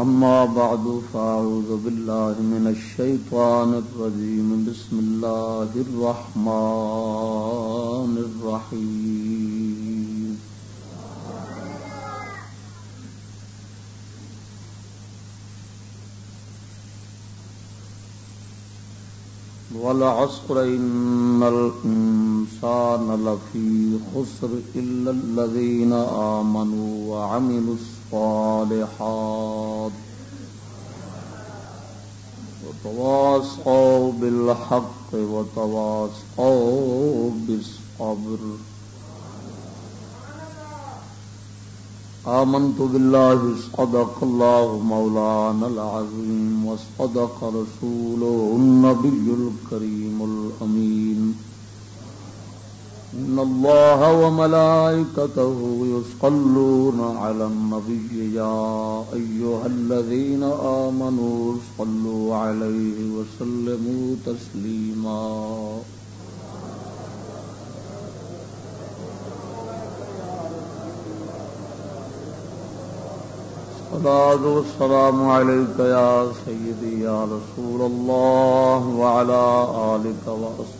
أما بعد، فأعوذ بالله من الشيطان الرجيم. بسم الله الرحمن الرحيم. والعصر إن الإنسان لفي خسر إلا الذين آمنوا وعملوا الصالحات الصالحات. وتواصوا بالحق وتواصوا بالصبر. آمنت بالله، صدق الله مولانا العظيم، وصدق رسوله النبي الكريم الأمين. إن الله وملائكته يصلون على النبي يا أيها الذين آمنوا صلوا عليه وسلموا تسليما الصلاة والسلام عليك يا سيدي يا رسول الله وعلى آلك وأصحابك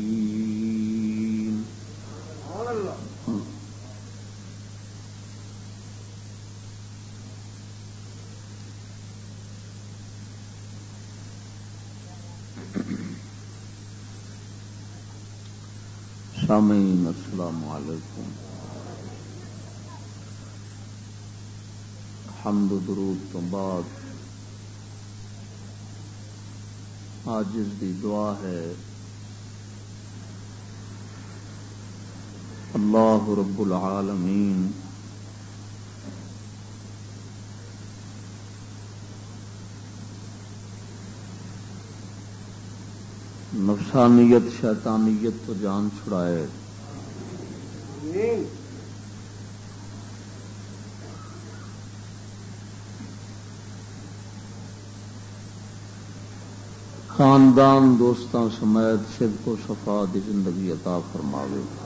سامعین السلام علیکم۔ حمد درود تو بعد آج اس کی دعا ہے، اللہ رب العالمین نفسانیت شیطانیت تو جان چھڑائے۔ خاندان دوستان سمیت صدق و صفا دی زندگی عطا فرماوے۔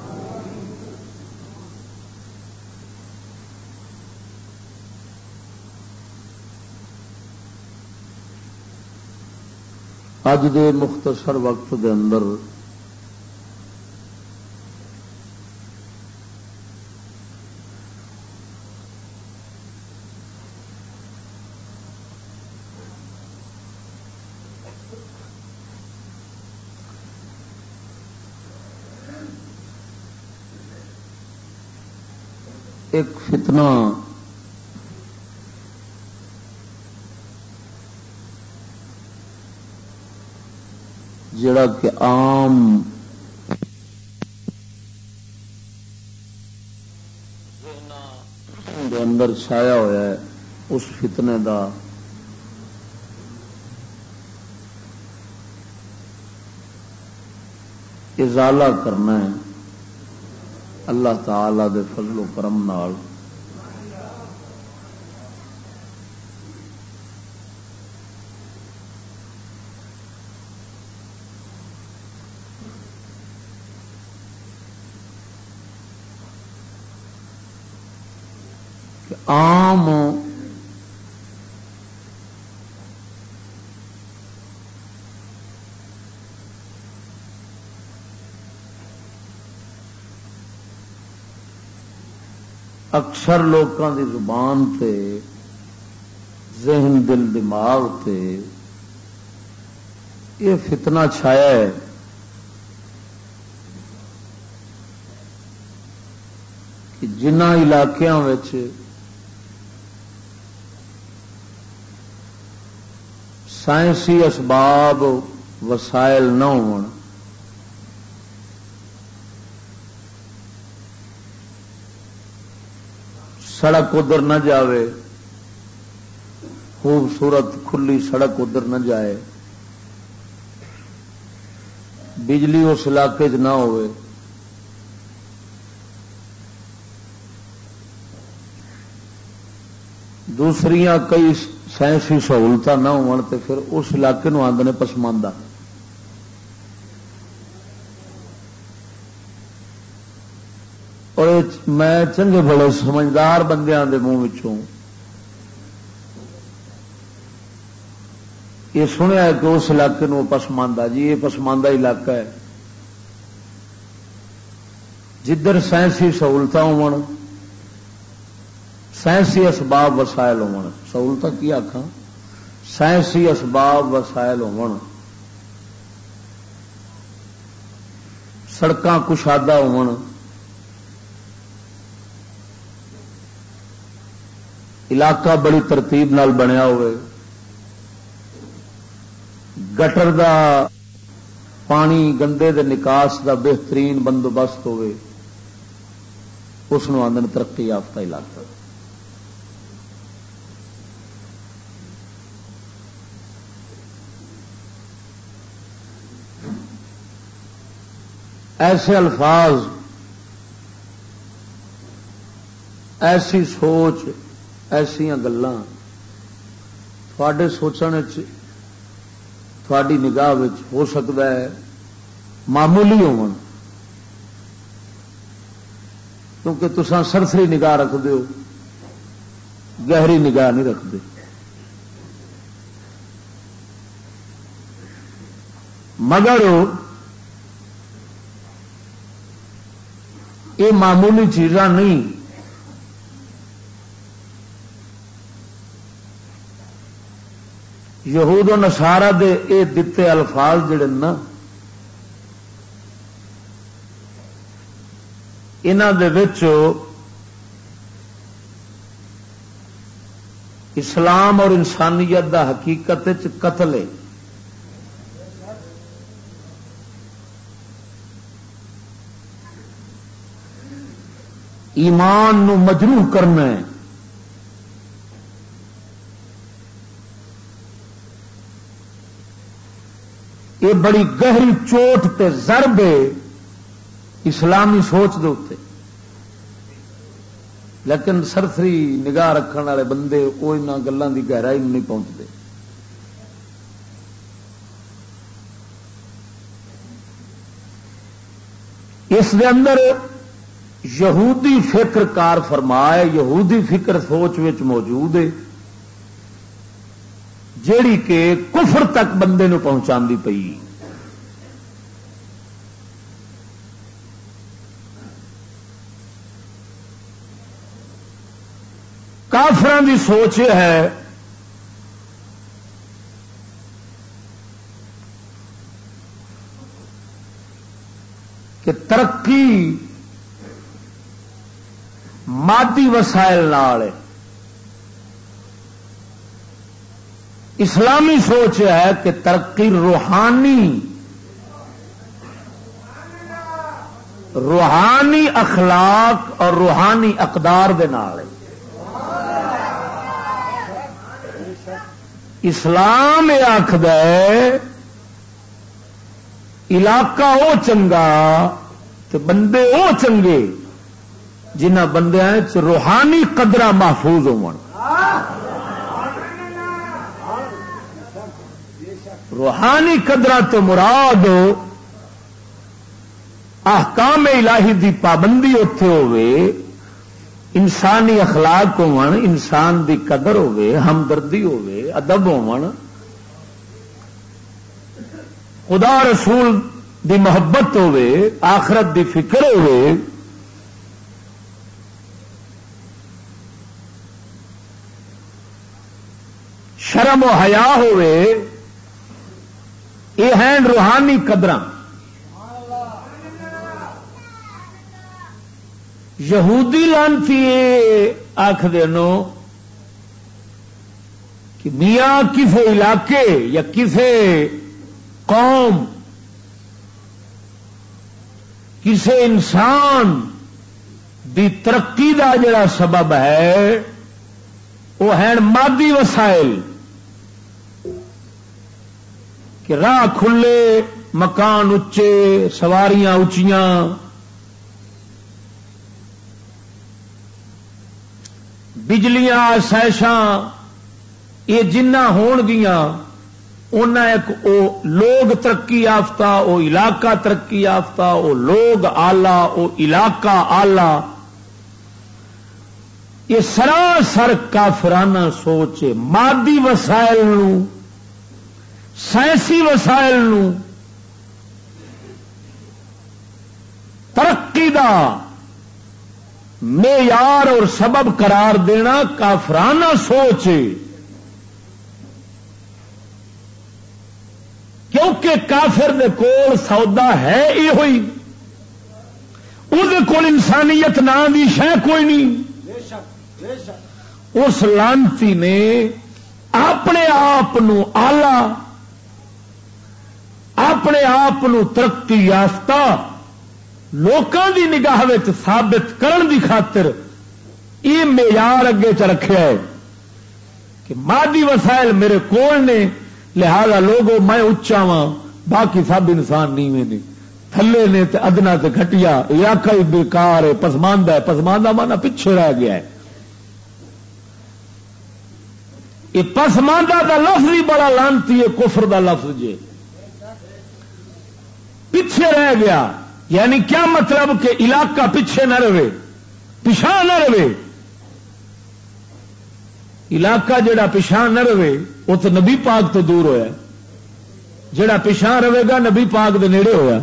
اج دے مختصر وقت دے اندر ایک فتنہ جڑا کہ عام اندر چھایا ہوا ہے، اس فتنے دا ازالہ کرنا ہے اللہ تعالی دے فضل و کرم نال عام اکثر لوگوں کی زبان تے، ذہن، دل، دماغ تے یہ فتنہ چھایا ہے۔ کہ جنہ علاقوں سائنسی اسباب وسائل نہ ہو سڑک ادھر نہ جاوے، خوبصورت کھلی سڑک ادھر نہ جائے۔ بجلی اس علاقے چ نہ ہوئے دوسری کئی سائنسی سہولت نہ ہو پھر اس علاقے نو آدھے پسماندہ۔ اور میں چنگے بڑے سمجھدار بندیاں دے منہ یہ سنیا کہ اس علاقے نو پسماندہ جی یہ پسماندہ علاقہ ہے۔ جدھر سائنسی سہولت ہو سائنسی اسباب وسائل ہو سہولت کی آخا سائنسی اسباب وسائل ہو سڑک کشادہ ہو علاقہ بڑی ترتیب نال بنیا ہوئے۔ گٹر دا پانی گندے دے نکاس دا بہترین بندوبست ہوئے۔ اس آدھن ترقی یافتہ علاقہ۔ ایسے الفاظ، ایسی سوچ ایسا گلان تھوڑے سوچنے تھوڑی نگاہ ہو سکتا ہے معمولی ہو کیونکہ تسان سرسری نگاہ رکھ دو گہری نگاہ نہیں رکھتے مگر یہ معمولی چیزاں نہیں یہود و نسارا دے اے دتے الفاظ جڑے نا اسلام اور انسانیت دا حقیقت قتل ہے۔ ایمان نو مجروح کرنا ہے۔ یہ بڑی گہری چوٹ تے ضرب ہے، اسلامی سوچ دے لیکن سرسری نگاہ رکھنے والے بندے وہ ان گلوں کی گہرائی نہیں پہنچتے اس دے اندر یہودی فکر کار فرمائے یہودی فکر سوچ موجود ہے۔ جیڑی کہ کفر تک بندے نو پہنچا پی کافران دی سوچ ہے کہ ترقی مادی وسائل نال اسلامی سوچ ہے کہ ترقی روحانی روحانی اخلاق اور روحانی اقدار دے نال اسلام یہ آخد علاقہ وہ چنگا تو بندے وہ چنگے، جنہ بندیا روحانی قدرہ محفوظ ہو روحانی قدرہ تو مراد احکام الہی دی پابندی اتے ہوئے انسانی اخلاق ہو انسان دی قدر ہوے ہمدردی ہوے ادب ہو خدا رسول دی محبت ہوے آخرت دی فکر ہوے شرم و حیا ہوے یہ ہیں روحانی قدر یہودی لانتی آخ کہ میاں کسی علاقے یا کسی قوم کسی انسان دی ترقی دا جڑا سبب ہے، وہ ہے مادی وسائل۔ کہ راہ کھلے، مکان اچے سواریاں اچیاں بجلیاں سائشاں یہ جنہ ہون گیاں ایک او لوگ ترقی یافتہ، او علاقہ ترقی یافتہ، او لوگ آلہ، او علاقہ آلہ۔ یہ سراسر کافرانہ سوچ مادی وسائل سائنسی وسائل ترقی دا معیار اور سبب قرار دینا کافرانہ سوچ کیونکہ کافر دے کول سودا ہے یہ ہوئی۔ کول انسانیت نام کی شہ کوئی نہیں۔ اس لانتی نے اپنے آپ آلہ اپنے آپ ترقی یافتہ لوکاں دی نگاہ ثابت کرن دی خاطر یہ معیار اگے چ رکھا ہے کہ مادی وسائل میرے کول نے، لہذا لوگوں میں اچا وا باقی سب انسان نیویں نہیں تھلے نے تے ادنا تے گھٹیا علاقہ ہی بےکار ہے، پسماندہ ہے۔ پسماندہ مانا پیچھے رہ گیا ہے۔ یہ پسماندہ کا لفظ ہی بڑا لانتی ہے، کفر دا لفظ جے۔ پیچھے رہ گیا۔ یعنی کیا مطلب کہ علاقہ پیچھے نہ رہے؟ پچھا نہ رہے؟ علاقہ جڑا پچھا نہ رہے، وہ تو نبی پاک تو دور ہوا جڑا پچھا رہے گا، نبی پاک دے نیڑے ہوا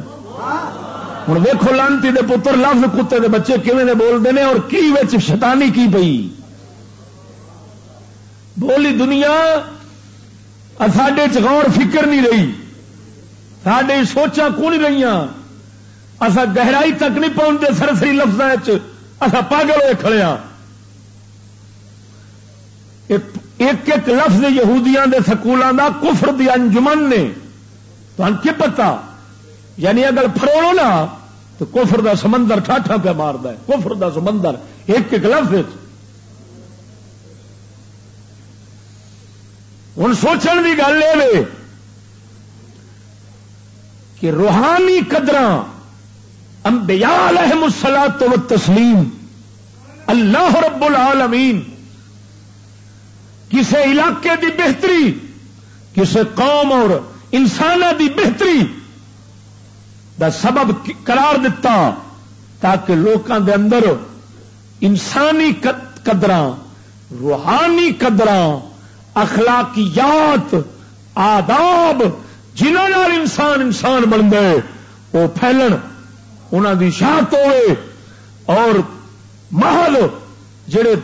ہوں ویکو لانتی دے پتر، لفظ کتے دے بچے کھے بولتے ہیں اور کی شیطانی کی پئی۔ بولی دنیا ساڈے چغور فکر نہیں رہی۔ ساڈے سوچا کو نہیں رہی اصا گہرائی تک نہیں پہنچتے سرسری لفظ اصا پاگل ہوئے کھڑے ہاں ایک ایک لفظ یہودیاں دے سکولوں کا کفر دی انجمن نے۔ تو کی پتا یعنی اگر فروڑو نا، تو کفر دا سمندر ٹھاٹھا پہ مارد کفر دا سمندر ایک ایک لفظ ہوں سوچن کی گل یہ کہ روحانی قدر انبیاء علیہ مسلط و تسلیم اللہ رب العالمین کسی علاقے دی بہتری کسی قوم اور انسان دی بہتری دا سبب قرار دیتا تاکہ لوگوں دے اندر انسانی قدر روحانی قدر اخلاقیات، آداب جنہوں انسان انسان بن گئے وہ پھیلن انہوں دی شاعت ہوئے اور محل جڑے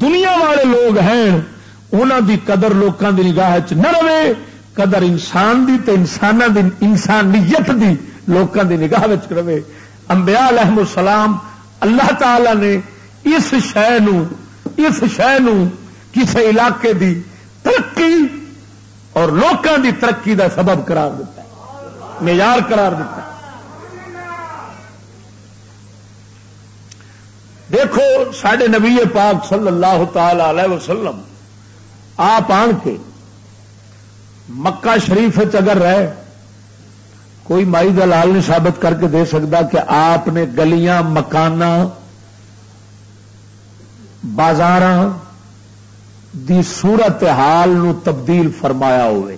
دنیا والے لوگ ہیں انہوں دی قدر لوگوں کی نگاہ چ نہ رہے، قدر انسان دی تے انسان دی، انسانیت دی لوگوں دی نگاہ رہے۔ انبیاء علیہ السلام، اللہ تعالی نے اس شہ اس شہ کسی علاقے دی ترقی اور لوگوں دی ترقی دا سبب قرار دیتا ہے، معیار قرار دیتا ہے۔ دیکھو سڈے نبی پاک صلی اللہ تعالی علیہ وسلم، آپ آن کے مکہ شریف اگر رہے، کوئی مائی دلال نہیں ثابت کر کے دے سکتا کہ آپ نے گلیاں مکان بازار دی صورت حال نو تبدیل فرمایا ہوئے۔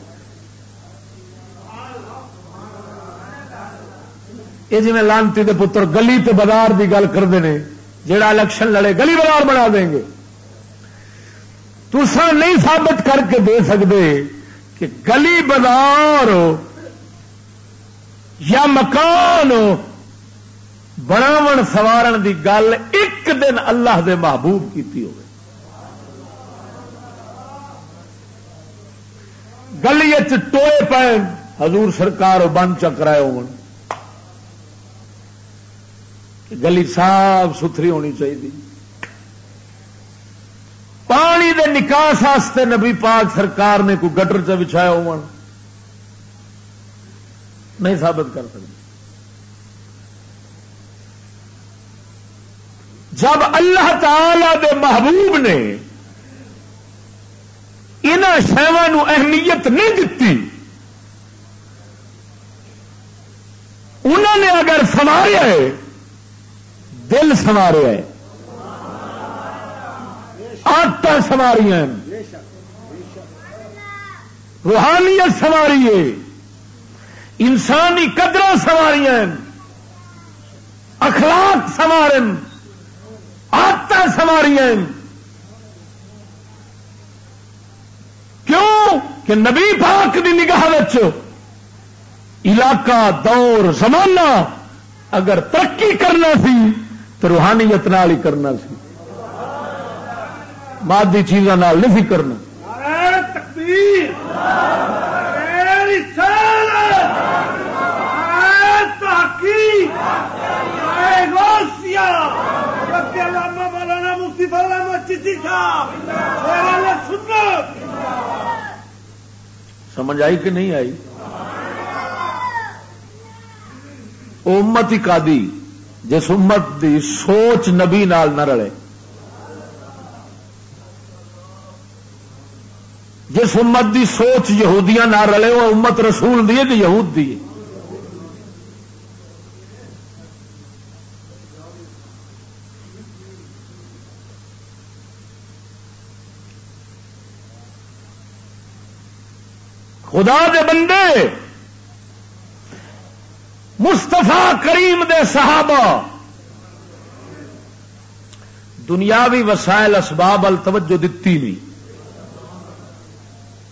یہ جی لانتی دے پتر گلی تے بازار دی گل کرتے ہیں جڑا الیکشن لڑے گلی بازار بنا دیں گے۔ تسا نہیں ثابت کر کے دے سکتے کہ گلی بازار یا مکان بناو سوارن دی گل ایک دن اللہ دے محبوب کیتی ہوگی گلی ٹوئے پے حضور سرکار بند چکرائے ہو گلی صاف ستھری ہونی چاہیے۔ پانی دے نکاس واسطے نبی پاک سرکار نے کوئی گٹر چ بچھایا ہو نہیں ثابت کر سکتے۔ جب اللہ تعالی دے محبوب نے ان شہوں اہمیت نہیں دتی۔ انہوں نے اگر سواریا ہے، دل سوارے ہے۔ آدت سواری روحانیت سواری ہے۔ انسانی قدر سواری اخلاق سوارن آدت سواری کیوں کہ نبی پاک کی نگاہ علاقہ، دور، زمانہ اگر ترقی کرنا سی تو روحانیت نال ہی کرنا سی۔ مادی چیزوں نہیں سی کرنا۔ سمجھ آئی کہ نہیں آئی؟ امت ہی کا جس امت دی سوچ نبی نال نہ رلے۔ جس امت دی سوچ یہودیاں نہ رلے، وہ امت رسول دی کہ یہود دی خدا دے بندے مستفا کریم دے صحابہ، دنیاوی وسائل اسباب ال توجہ دتی نہیں۔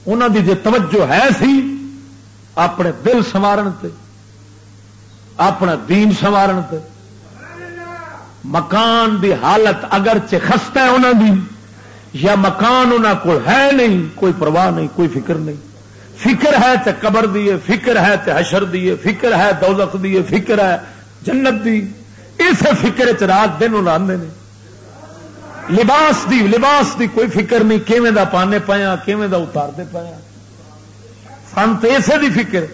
انہوں دی جو توجہ ہے سی، اپنے دل سوارن تے، اپنا دین سوارن تے۔ مکان دی حالت اگرچہ خستہ ہے انہوں دی، یا مکان انہوں کو ہے نہیں، کوئی پرواہ نہیں، کوئی فکر نہیں۔ فکر ہے تے قبر دیے فکر ہے تے حشر دیے فکر ہے دولت دیے فکر ہے جنت دی۔ اس فکر چ رات دن نے۔ لباس دی لباس دی کوئی فکر نہیں، کیویں دا پانے پایا، کیویں دا اتارتے پایا۔ سن تو اسے دی فکر۔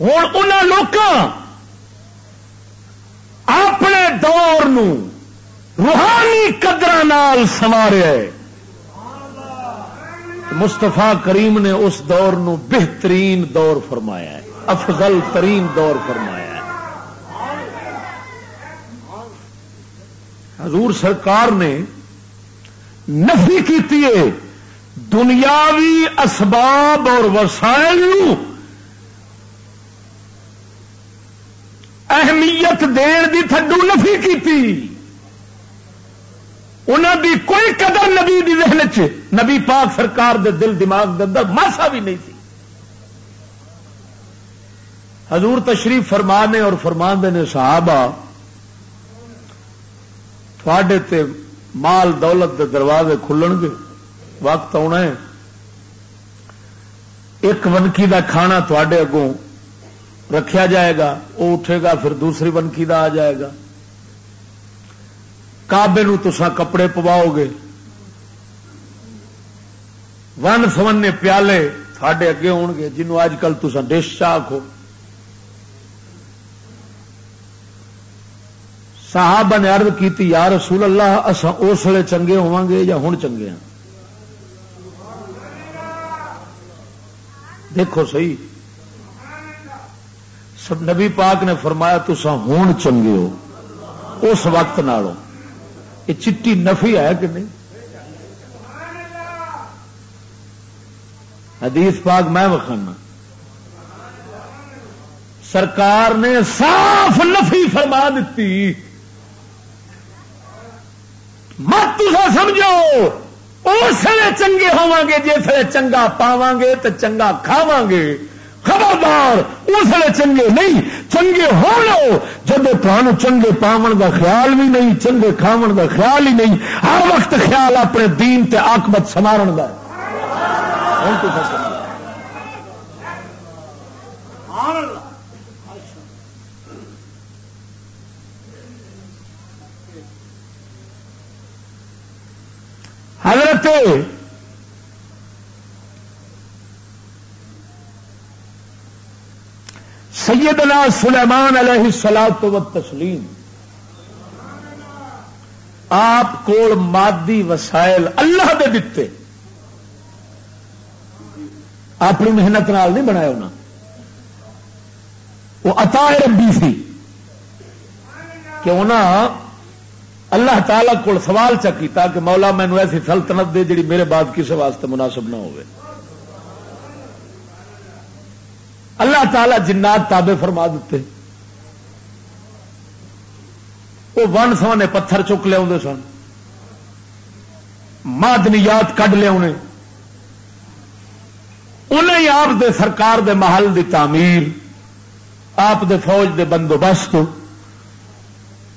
ہوں ان لوگوں اپنے دور نو روحانی قدر سوارے مستفا کریم نے اس دور نو بہترین دور فرمایا ہے، افضل ترین دور فرمایا ہے۔ حضور سرکار نے نفی کی دنیاوی اسباب اور وسائل اہمیت دین دی تھڈو نفی کی انہوں دی کوئی قدر نبی دی ذہن چ نبی پاک سرکار دے دل دماغ دے اندر ماسا بھی نہیں تھی۔ حضور تشریف فرمانے اور فرمان نے صحابہ تھوڑے تے مال دولت دے دروازے کھلن گے، وقت آنا ہے۔ ایک ونکی دا کھانا تھوڑے اگوں رکھیا جائے گا وہ اٹھے گا، پھر دوسری ونکی دا آ جائے گا۔ کابے تسا کپڑے پواؤ گے ون سمنے پیالے تھے اگے ہو گے جنوب اج کل تسا ڈش چاہ صاحب نے ارد کی یا رسول اللہ اصا اس ویلے چنگے ہوا گے یا ہوں چنگے ہاں؟ دیکھو سی سب نبی پاک نے فرمایا تسا ہوں چنگے ہو، اس وقت نالوں۔ یہ چٹی نفی ہے کہ نہیں؟ حدیث پاک میں وکھانا سرکار نے صاف نفی فرما دیتی۔ مت سمجھو، اس چنگے ہوا گے، جس چنگا پاو گے تو چنگا کھاو گے۔ خبردار اس لیے چنگے نہیں، چنگے ہو۔ لو جب تمہیں چنگے پاون کا خیال بھی نہیں، چنگے کھاو کا خیال ہی نہیں، ہر وقت خیال اپنے دین تے آکمت سمارن کا حضرت سیدنا سلیمان علیہ سلاد تو تسلیم آپ کو مادی وسائل اللہ دے دیتے اپنی محنت نال نہیں بنایا انہیں وہ اتا ربی سی کہ انہوں اللہ تعالی کو سوال چکیتا کہ مولا مینو ایسی سلطنت دے جڑی میرے بعد کسی واسطے مناسب نہ ہوئے۔ اللہ تعالی جنات تابے فرما دیتے۔ وہ ون سونے پتھر چک لیا سن۔ مادنیات کڈ لیا انہیں آپ دے سرکار دے محل دی تعمیر، آپ دے فوج دے بندوبست،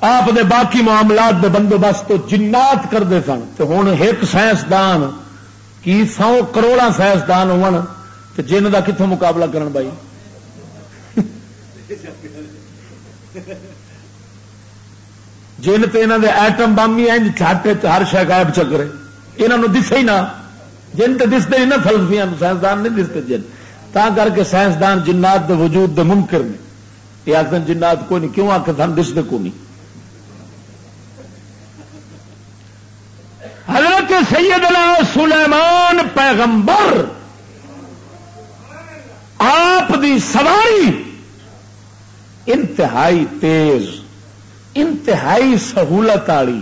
آپ دے باقی معاملات دے بندوبست جنات کرتے سن۔ تو ہوں ایک سائنسدان، کی سو کروڑا سائنسدان ہو جن کا کتوں مقابلہ کرن بھائی؟ جن تو یہاں دے ایٹم بم ہی چھٹ ہر شہ غائب چکرے یہاں دسے ہی نہ۔ جن تو دستے ہی نہ، فلسفیاں سائنسدان نہیں دستے جن۔ تا کر کے سائنسدان جنات دے وجود دے ممکن نے۔ یہ آخر جنات کو نہیں، کیوں آ کے سن دستے کو نہیں۔ حضرت سیدنا سلیمان پیغمبر، آپ دی سواری انتہائی تیز، انتہائی سہولت والی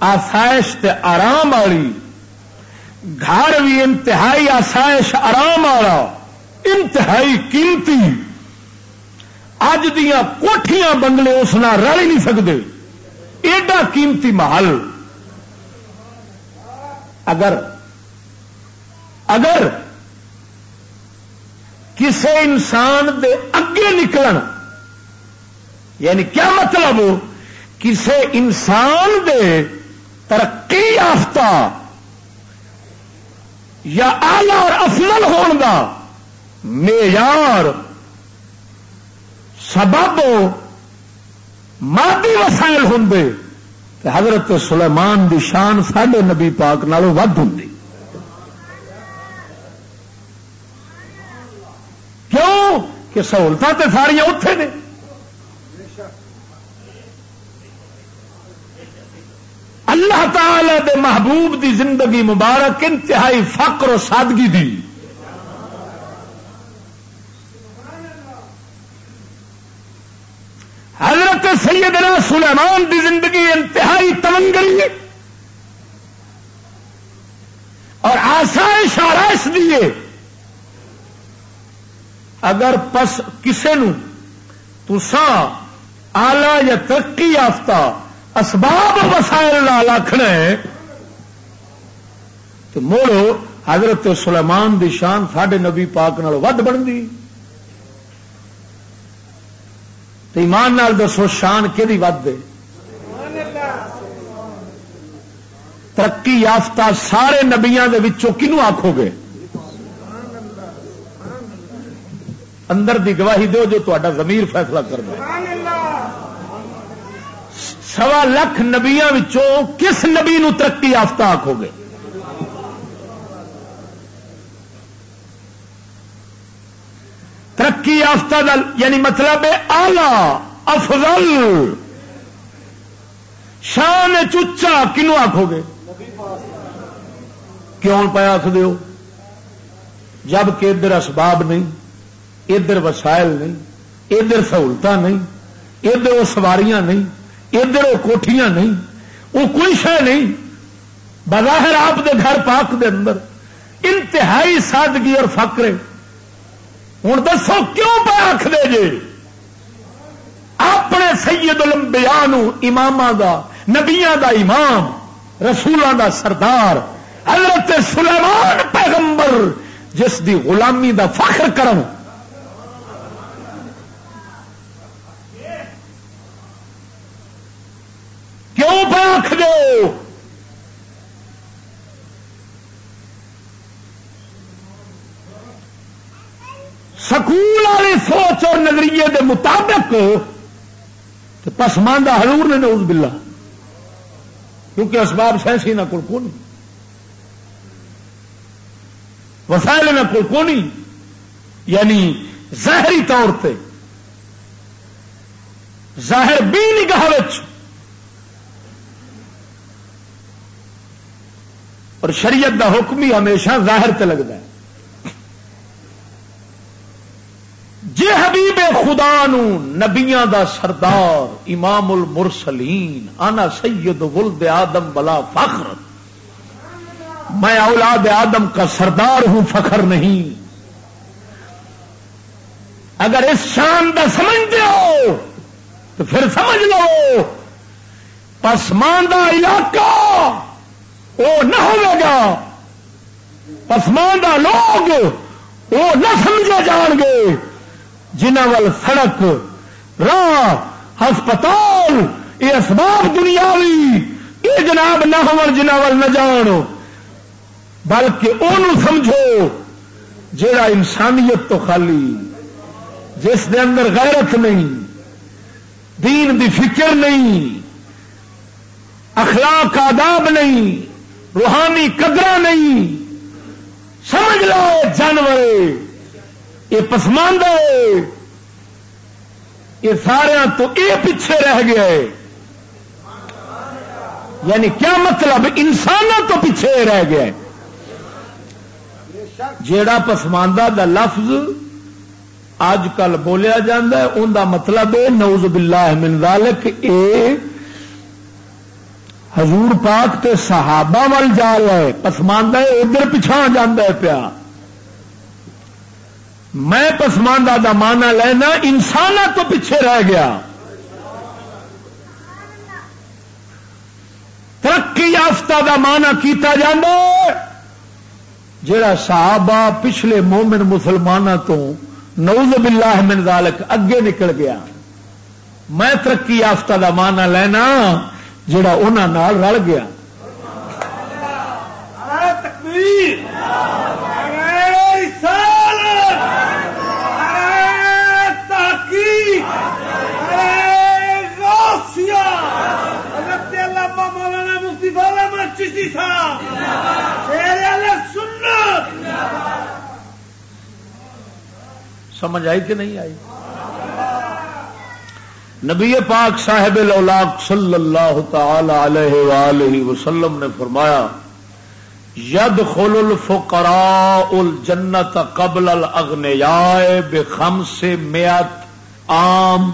آسائش تے آرام والی گھر بھی انتہائی آسائش آرام والا انتہائی قیمتی۔ اج دیا کوٹیاں بنگلے اس نہ رل ہی نہیں سکتے ایڈا قیمتی محل۔ اگر اگر کسی انسان دے اگے نکلن یعنی کیا مطلب کسی انسان دے ترقی یافتہ یا آلہ اور افضل ہون دا معیار، سبب مادی وسائل ہوں حضرت سلیمان دی شان ساڈے نبی پاک نالوں ود ہوں کیوں؟ کہ سہولت تو ساریا اتے نے۔ اللہ تعالی دے محبوب دی زندگی مبارک، انتہائی فقر و سادگی دی۔ حضرت سیدنا سلیمان دی زندگی انتہائی تمنگری اور آسائش آرائش دیے اگر پس کسے نو تسا آلہ یا ترقی یافتہ اسباب وسائل آخنا تو موڑو حضرت سلیمان دی شان ساڈے نبی پاک نال ود بنتی تو ایمان نال دسو شان کہ ود دے۔ ترقی یافتہ سارے نبیا کنو آخو گے؟ اندر دی گواہی دو جو تا زمیر فیصلہ کر دے سوا لکھ نبیا کس نبی نو ترقی یافتہ آخو گے؟ ترقی یافتہ دل یعنی مطلب آلہ افضل۔ شان چچا کنو آخو گے؟ کیوں پہ آخ دو جبکہ ادھر اسباب نہیں، ادھر وسائل نہیں، ادھر سہولت نہیں، ادھر وہ سواریاں نہیں۔ ادھر وہ کوٹیاں نہیں، وہ کوئی شہ نہیں۔ بظاہر آپ دے گھر پاک دے اندر انتہائی سادگی اور فقرے۔ ہوں دسو کیوں پہ آخ دے جے؟ اپنے سید الانبیاء امام دا نبیا دا امام رسولوں دا سردار، حضرت سلیمان پیغمبر، جس دی غلامی دا فخر کرن کیوں پہ آخ دو سکول والی سوچ اور نظریے دے مطابق پسماندہ حضور نے نوز بلا کیونکہ اسباب سینسی نہ کول کون وسائل نہ کول کونی یعنی ظاہری طور پہ ظاہر بھی نگاہ اور شریعت دا حکم ہی ہمیشہ ظاہر تے لگتا ہے جے حبیب خدا نو نبیاں دا سردار، امام المرسلین، انا سید ولد آدم بلا فخر۔ میں اولاد آدم کا سردار ہوں، فخر نہیں۔ اگر اس شان کا سمجھتے ہو تو پھر سمجھ لو۔ پسماندہ علاقہ، وہ نہ ہوگا پسماندہ لوگ، وہ نہ سمجھے جان گے۔ جنہ وال سڑک، راہ، ہسپتال، یہ اسباب دنیاوی، یہ جناب نہ ہو جنہ وال نہ جان۔ بلکہ وہ سمجھو جا انسانیت تو خالی، جس دے اندر غیرت نہیں، دین دی فکر نہیں، اخلاق آداب نہیں، روحانی قدر نہیں، سمجھ لو جانور یہ پسماندہ یہ سارا تو یہ پیچھے رہ گیا ہے یعنی کیا مطلب؟ انسانوں تو پیچھے رہ گیا ہے جیڑا پسماندہ دا لفظ اج کل بولیا جا ان کا مطلب ہے نوز باللہ من ذالک، اے حضور پاک تے صحابہ وال جا رہا ہے۔ پسماندہ ادھر پچھا جانا ہے پیا۔ میں پسماندہ دا مانا لینا انسان تو پیچھے رہ گیا۔ ترقی یافتہ دا مانا کیتا جانا جڑا صحابہ پچھلے مومن مسلمانوں تو نوز باللہ من ذالک اگے نکل گیا۔ میں ترقی یافتہ دا مانا لینا جڑا انہوں رل گیا۔ سمجھ آئی کہ نہیں آئی؟ نبی پاک صاحب الاولاق صلی اللہ تعالی علیہ وآلہ وسلم نے فرمایا ید خل الفقراء الجنت قبل الاغنیاء بخمس میات عام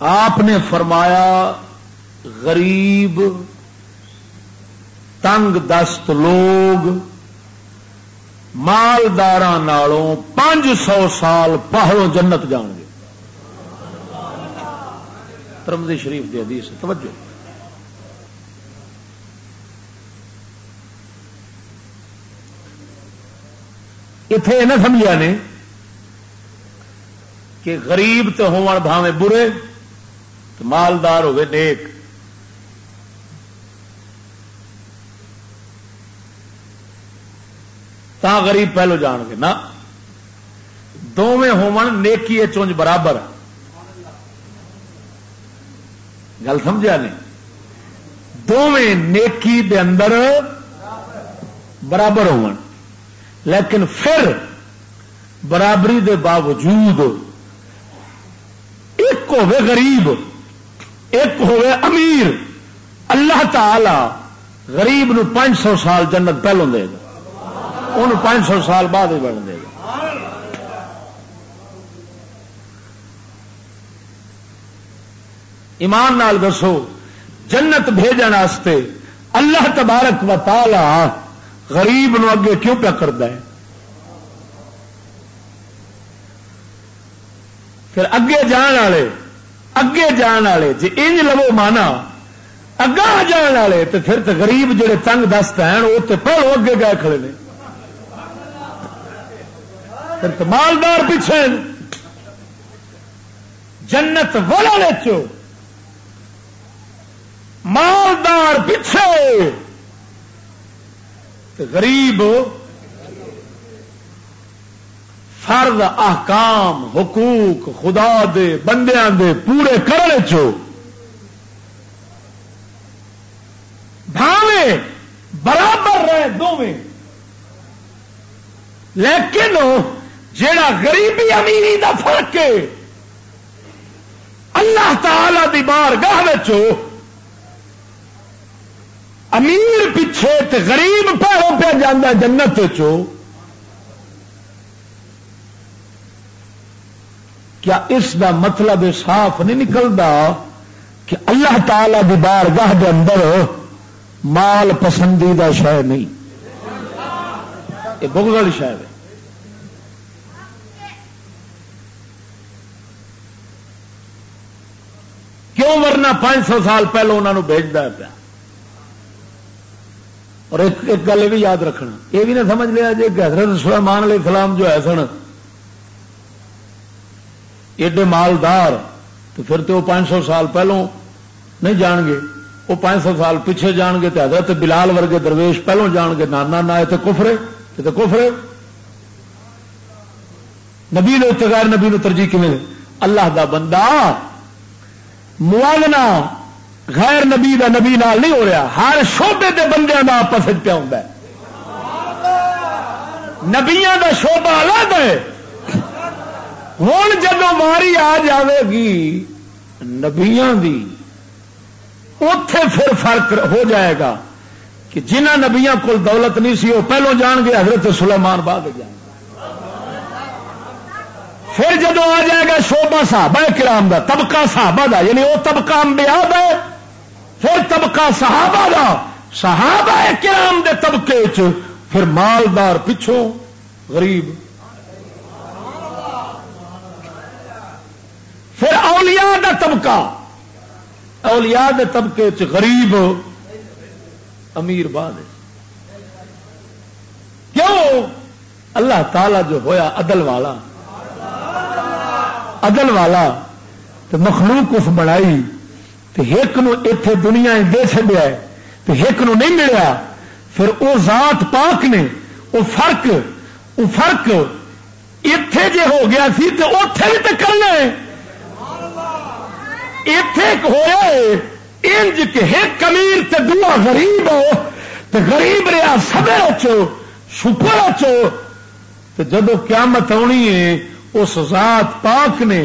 آپ نے فرمایا، غریب، تنگ دست لوگ مالدار پانچ سو سال پہلو جنت جان گے۔ ترمدی شریف دی حدیث توجہ۔ اتے نہ سمجھا نے کہ غریب تو ہون بھاوے برے مالدار ہوئے نیک۔ تا غریب پہلو جان گے نا۔ دونیں نیکی چونج برابر۔ گل سمجھا نہیں دونیں نیکی دے اندر برابر ہو لیکن پھر برابری دے باوجود ایک ہوے غریب۔ ایک ہوئے امیر۔ اللہ تعالی غریب نو پانچ سو سال جنت پہلو دے گا۔ ان پانچ سو سال بعد ہی بن دے گا۔ ایمان نال دسو، جنت بھیجن واسطے اللہ تبارک و تعالی غریب نو اگے کیوں پیا کرتا ہے؟ پھر اگے جان والے اگے جان والے جی انج لو مانا اگا جان والے تو پھر تو غریب جڑے تنگ دست ہیں وہ تو پہلو اگے گئے کھڑے نے۔ پھر تو مالدار پیچھے جنت والا چو۔ مالدار پیچھے۔ غریب فرض احکام، حقوق، خدا دے، بندیاں دے پورے کرنے چو بھاوے برابر ہے دونیں لیکن جیڑا غریبی امیری دا فرق ہے، اللہ تعالی دی بار گاہ امیر پیچھے تے غریب پیروں پہ جانا جنت چو کیا اس دا مطلب صاف نہیں نکلتا کہ اللہ تعالی دی بارگاہ دے اندر مال پسندیدہ شہ نہیں. یہ بغل شہ ہے. کیوں ورنہ پانچ سو سال پہلو انہوں نے بھیجتا پیا؟ اور ایک ایک گل یہ بھی یاد رکھنا. یہ بھی نہ سمجھ لیا جی حضرت سلیمان علیہ السلام جو ہے سن ایڈے مالدار تو پھر تو وہ پانچ سو سال پہلوں نہیں جان گے۔ وہ پانچ سو سال پیچھے جان گے تو حضرت بلال ورگے درویش پہلوں جان گے۔ نانا نہ تو کفرے تو کفرے۔ نبی نے غیر نبی نو ترجیح کیون اللہ دا بندہ موازنہ غیر نبی دا نبی نال نہیں ہو رہا، ہر شوبے دے بندے کا آپس پیا ہوں نبیا کا شوبہ الگ ہے۔ ہوں جب ماری آ جاوے گی نبیا دی اتے پھر فرق ہو جائے گا کہ جنہ نبیا کو دولت نہیں سی وہ پہلو جان گے حضرت سلیمان بعد جان پھر جدو آ جائے گا شوبا صحابہ کرام دا طبقہ صحابہ دا یعنی وہ طبقہ امبیاد ہے پھر طبقہ صحابہ دا صحابہ کرام دے طبقے چ پھر مالدار پچھوں غریب پھر اولیاء دا طبقہ، اولیاء دے طبقے چ غریب امیر بعد کیوں؟ اللہ تعالی جو ہویا عدل والا عدل والا تو مخلوق اس بنائی تو ایک نو اتے دنیا دے چڈیا تو ایک نو نہیں ملیا، پھر وہ ذات پاک نے وہ فرق وہ فرق اتے جے ہو گیا سی تو اتے بھی تو کرنا اتے ہوا انج کہ ایک امیر تے دعا غریب ہو تو غریب رہا سبے چو شکر چو تو جدو قیامت آنی ہے، اس ذات پاک نے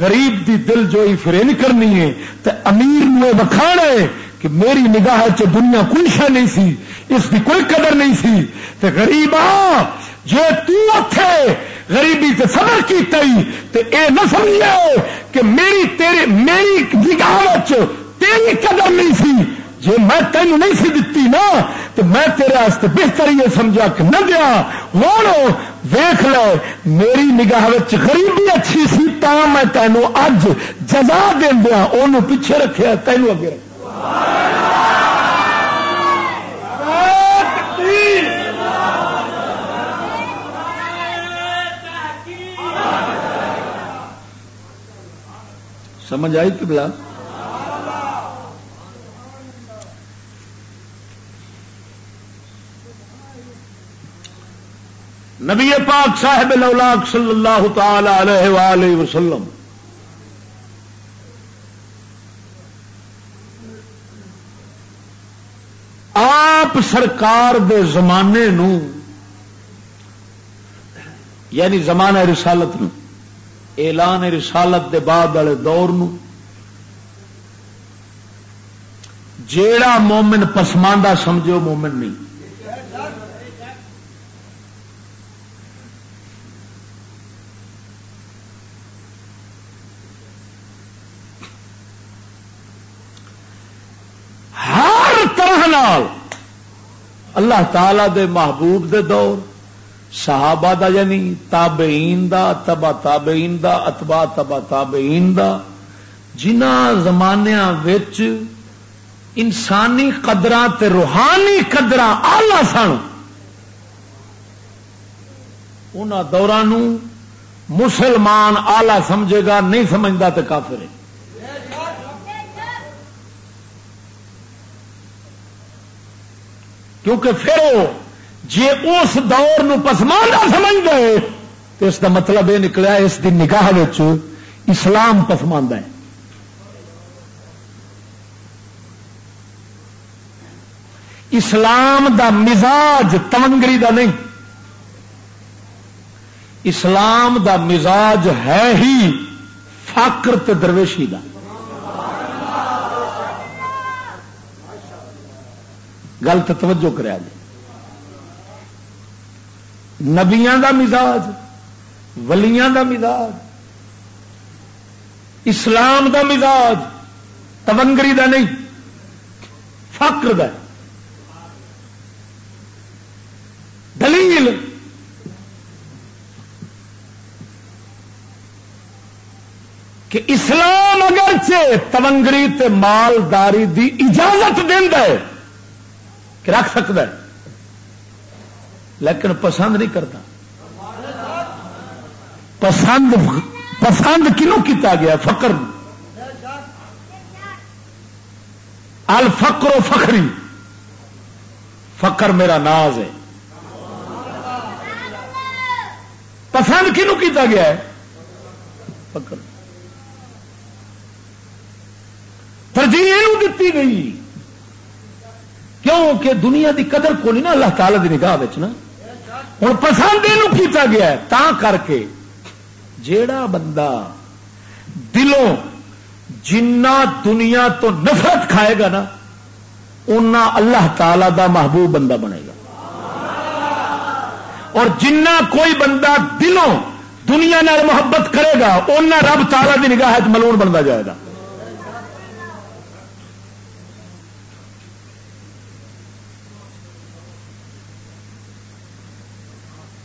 غریب دی دل جوئی فرین کرنی ہے تو امیر نے بکھانا ہے کہ میری نگاہ چ دنیا کوئی شہ نہیں سی، اس کی کوئی قدر نہیں سی تو غریب آ جی تھے غریبی سے صبر کی تئی تو اے نہ سمجھو کہ میری تیرے میری نگاہ تیری قدر نہیں سی جی میں تینوں نہیں سی دتی نا۔ تو میں تیرے بہتر یہ سمجھا کہ نہ دیا۔ ہوں ویخ لو میری نگاہ غریبی اچھی سی تا میں تینوں اج جزا دیا۔ انہوں پیچھے رکھا تینوں اگے رکھا سمجھ آئی کہ بلا نبی پاک صاحب لولاک صلی اللہ تعالی علیہ وآلہ وسلم آپ سرکار دے زمانے نو یعنی زمانہ رسالت نو اعلان رسالت دے بعد والے دور نو۔ جیڑا مومن پسماندہ سمجھو مومن نہیں۔ ہر طرح اللہ تعالی دے محبوب دے دور۔ صحابہ دا یعنی تابعین دا تبا تابعین دا اتبا تبا تابعین دا۔ جنہ زمانیا انسانی قدر تے روحانی قدر آلہ سن۔ ان دوران مسلمان آلہ سمجھے گا، نہیں سمجھتا تو کافر ہے۔ کیونکہ پھر وہ جی اس دور پسماندہ سمجھ گئے تو اس کا مطلب یہ نکلا اس کی نگاہ اسلام پسماندہ ہے۔ اسلام دا مزاج تمنگری دا نہیں۔ اسلام دا مزاج ہے ہی فاکر تے درویشی دا۔ گل توجہ کرا جی نبیاں دا مزاج، ولیاں دا مزاج، اسلام دا مزاج، تونگری دا نہیں، فقر دا۔ دلیل۔ کہ اسلام اگرچہ تونگری تے مالداری دی اجازت دینا ہے، کہ رکھ سکتا ہے۔ لیکن پسند نہیں کرتا۔ پسند پسند کنوں کیتا گیا؟ فقر۔ الفقر و فخری۔ فقر میرا ناز ہے۔ پسند کنوں کیتا گیا ہے؟ فقر۔ ترجیح دیتی گئی کیوں کہ دنیا دی قدر کو نہیں نا اللہ تعالی دی نگاہ نا۔ ہوں پسند یہ کیتا گیا ہے تا کر کے۔ جیڑا بندہ دلوں جنا دنیا تو نفرت کھائے گا نا، اُنہ اللہ تعالی دا محبوب بندہ بنے گا۔ اور جنا کوئی بندہ دلوں دنیا نال محبت کرے گا، اُنہ رب تالا کی نگاہ ملون بنتا جائے گا۔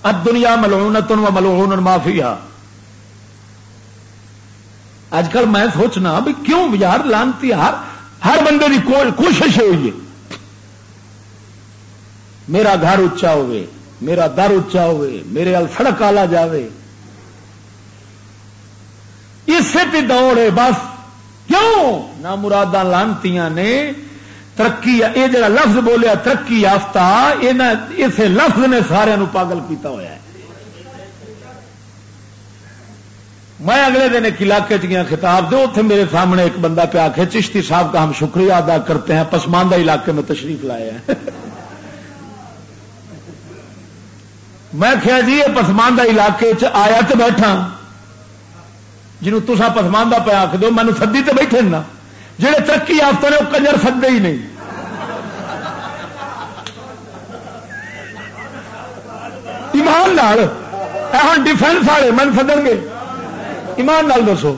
دنیا ملون تن ملون معافی اج کل میں سوچنا بھی کیوں یار لانتی ہر ہر بندے کی کوشش ہوئی ہے۔ میرا گھر اچا ہوئے، میرا در اچا ہوئے، میرے ال سڑک آلہ جائے اسی دوڑ ہے بس۔ کیوں؟ نہ مرادہ لانتی نے ترقی یہ جڑا لفظ بولیا ترقی یافتہ اسے لفظ نے سارے پاگل کیتا ہوا ہے۔ میں اگلے دن ایک علاقے گیا، خطاب دو اتنے میرے سامنے ایک بندہ پہ آخ چشتی صاحب کا ہم شکریہ ادا کرتے ہیں، پسماندہ علاقے میں تشریف لائے ہیں۔ میں کیا جی یہ پسماندہ علاقے چ آیا تو بیٹھا جنہوں تسا پسماندہ پہ آخ دو مینو سدی تو بیٹھے نا جہے ترقی یافتہ نے وہ کنجر سدے ہی نہیں۔ ایمان لال ہوں ڈیفینس والے من سدن گے۔ ایمان لال دسو۔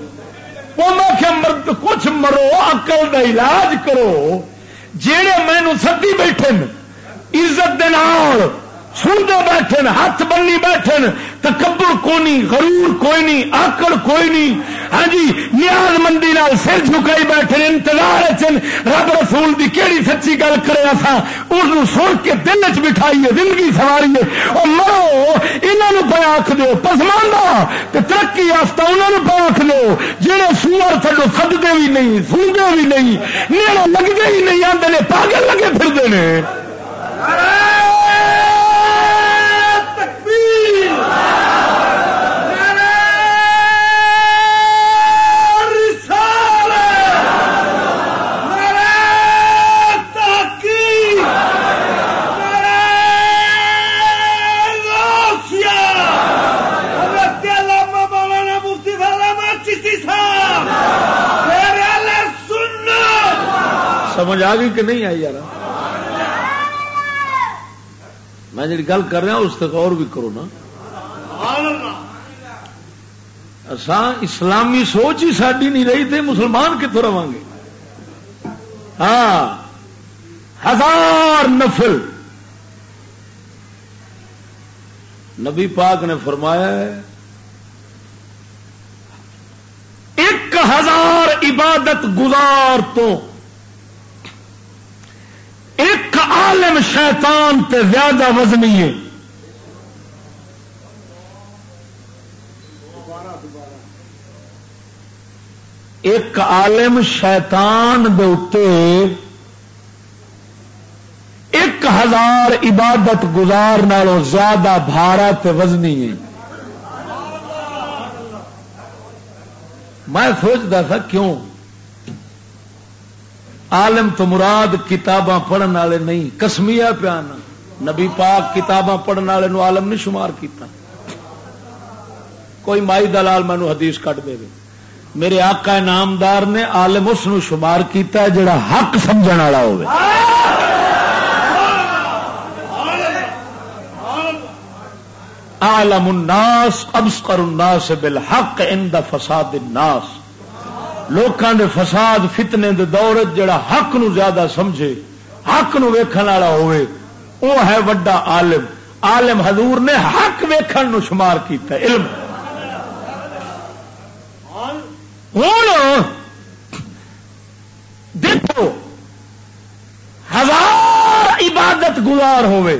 مرد کچھ مرو اقل کا علاج کرو۔ جہے مینو سدی بیٹھے عزت دے نال سنتے بیٹھے ہاتھ بنی بیٹھے تکبر کوئی نہیں غرور کوئی نہیں آکڑ کوئی نہیں ہاں جی نیاز مندی نال سر جھکائی بیٹھے انتظار رب رسول دی کیڑی سچی گل کرے ایسا اس سن کے دل چ بٹھائیے، زندگی سواریے اور مرو یہاں پہ آخ دو پسماندہ ترقی یافتہ انہوں پہ آخ دو جہے سور تھڈو سدتے بھی نہیں سنتے بھی نہیں، نیڑے لگتے ہی نہیں آتے پاگل لگے پھرتے ہیں سمجھ آ گئی کہ نہیں آئی یار؟ میں جی گل کر رہا اس تک اور بھی کرو نا۔ اسلامی سوچ ہی ساری نہیں رہی تھے مسلمان کتوں رہا گے ہاں۔ ہزار نفل۔ نبی پاک نے فرمایا ایک ہزار عبادت گزار تو ایک عالم شیطان تے زیادہ وزنی ہے۔ ایک عالم شیطان دے ایک ہزار عبادت گزار نالوں زیادہ بھارا تے وزنی ہے۔ میں سوچتا تھا کیوں؟ عالم تو مراد کتاباں پڑھنے والے نہیں، کسمیا پیانا نبی پاک کتاباں پڑھنے والے عالم نہیں شمار کیتا۔ کوئی مائی دلال مینو حدیث کٹ دے میرے آقا نامدار نے عالم اس شمار کیتا ہے جڑا حق سمجھ والا ہو عالم الناس ابسکر الناس بالحق عند فساد الناس۔ لوکاں دے فساد فتنے دے دور جڑا حق نو زیادہ سمجھے، حق نو ویکھن والا ہوئے وہ ہے وڈا عالم۔ عالم حضور نے حق ویکھن نو شمار کیتا علم۔ ہوں دیکھو، ہزار عبادت گزار ہوئے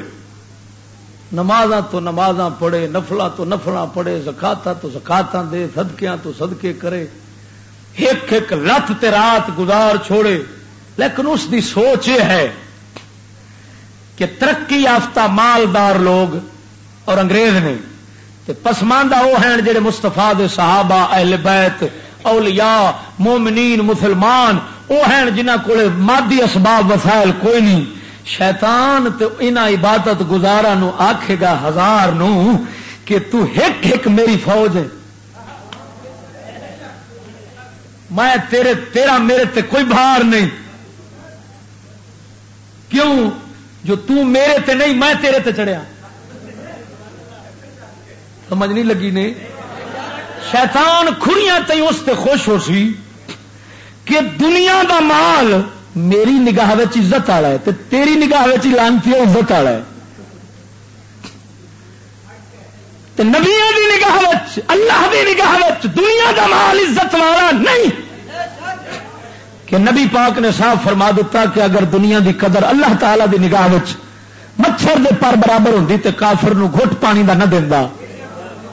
نماز تو نماز پڑھے نفل تو نفل پڑھے زکاتا تو زکاتا دے سدکیا تو سدکے کرے۔ ایک ایک لت تے رات گزار چھوڑے۔ لیکن اس دی سوچ یہ ہے کہ ترقی یافتہ مالدار لوگ اور انگریز نے پسماندہ وہ ہیں جڑے مستفا صحابہ، اہل بیت، اولیاء، مومنین، مسلمان، وہ ہیں جنہ کو مادی اسباب وسائل کوئی نہیں۔ شیطان تو ان عبادت گزارا نو آخے گا ہزار نو کہ تو ہک ہک میری فوج ہے۔ میں تیرے تیرا میرے تے کوئی بھار نہیں۔ کیوں؟ جو تو میرے تے نہیں، میں تیرے تے چڑھیا۔ سمجھ نہیں لگی نہیں؟ شیطان کھڑیاں تی اس تے خوش ہو سی کہ دنیا دا مال میری نگاہ عزت والا ہے تے تیری نگاہ لانتی عزت والا ہے۔ نبیا کی نگاہ اللہ کی نگاہ دنیا دا مال عزت والا نہیں۔ کہ نبی پاک نے صاف فرما دیتا کہ اگر دنیا دی قدر اللہ تعالی دی نگاہ مچھر دے پر برابر ہوتی تو کافر نو گھٹ پانی دا نہ دینا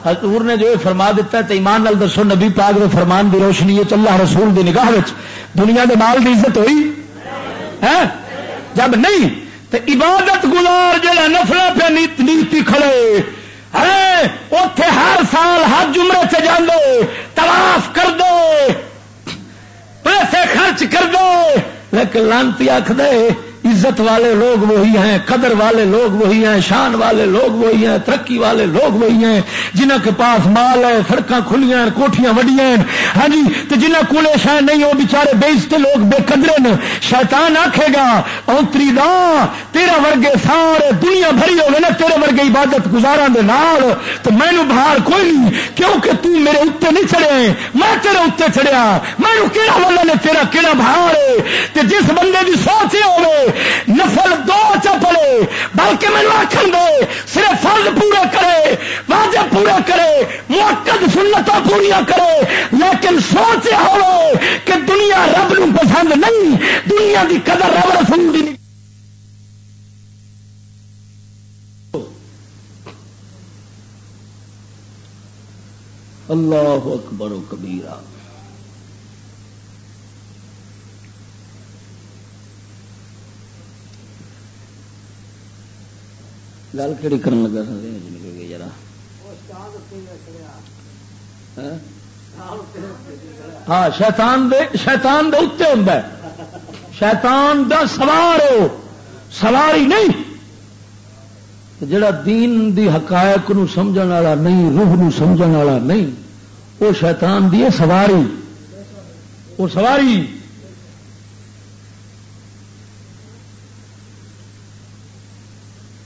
حضور نے جو فرما دیتا ہے تو ایمان نال دسو، نبی پاک دے فرمان دی روشنی ہے اللہ رسول دی نگاہ دنیا دے مال دی عزت ہوئی۔ ہے جب نہیں تو عبادت گزار جہاں نفل پہ نیتی کھڑے اتے ہر سال ہر جمرے سے جاندو تلاف کر دو پیسے خرچ کر دو لیکن لانتی آخ دے عزت والے لوگ وہی ہیں، قدر والے لوگ وہی ہیں، شان والے لوگ وہی ہیں، ترقی والے لوگ وہی ہیں۔ جنہ کے پاس مال ہے سڑک کھلیاں کوٹیاں وڈیاں ہاں جی تو جنہ کولے شاید نہیں، وہ بچارے بےزتے لوگ بے قدرے نے۔ شیطان آکھے گا، اوتری دا تیرا ورگے سارے دنیا بھری ہوگی نا تیرے ورگے عبادت گزارا دے نال۔ تو مینو بہار کوئی نہیں، کیونکہ تو میرے اتنے نہیں چڑھے۔ میں تیرے اتنے چڑھیا مینو کہڑا والا نے، تیرا کہڑا بہار ہے۔ جس بندے کی سوچ یہ ہوگی نفل دو چپڑے بلکہ میرے آخر دے، صرف فرض پورے کرے، واجب پورے کرے موقع سنتوں پوریا کرے، لیکن سوچ ہو کہ دنیا رب نو پسند نہیں، دنیا دی قدر رب رسول دی نہیں۔ اللہ اکبر و کبیرہ۔ گل کہڑی کرن لگا نکل گئی ذرا ہاں؟, ہاں؟ شیطان دے شیطان دے اتنے ہوں شیطان دا سوار ہو سواری نہیں۔ جڑا دین دی حقائق نو سمجھن والا نہیں، روح نو سمجھن والا نہیں، وہ شیطان دی سواری۔ وہ سواری۔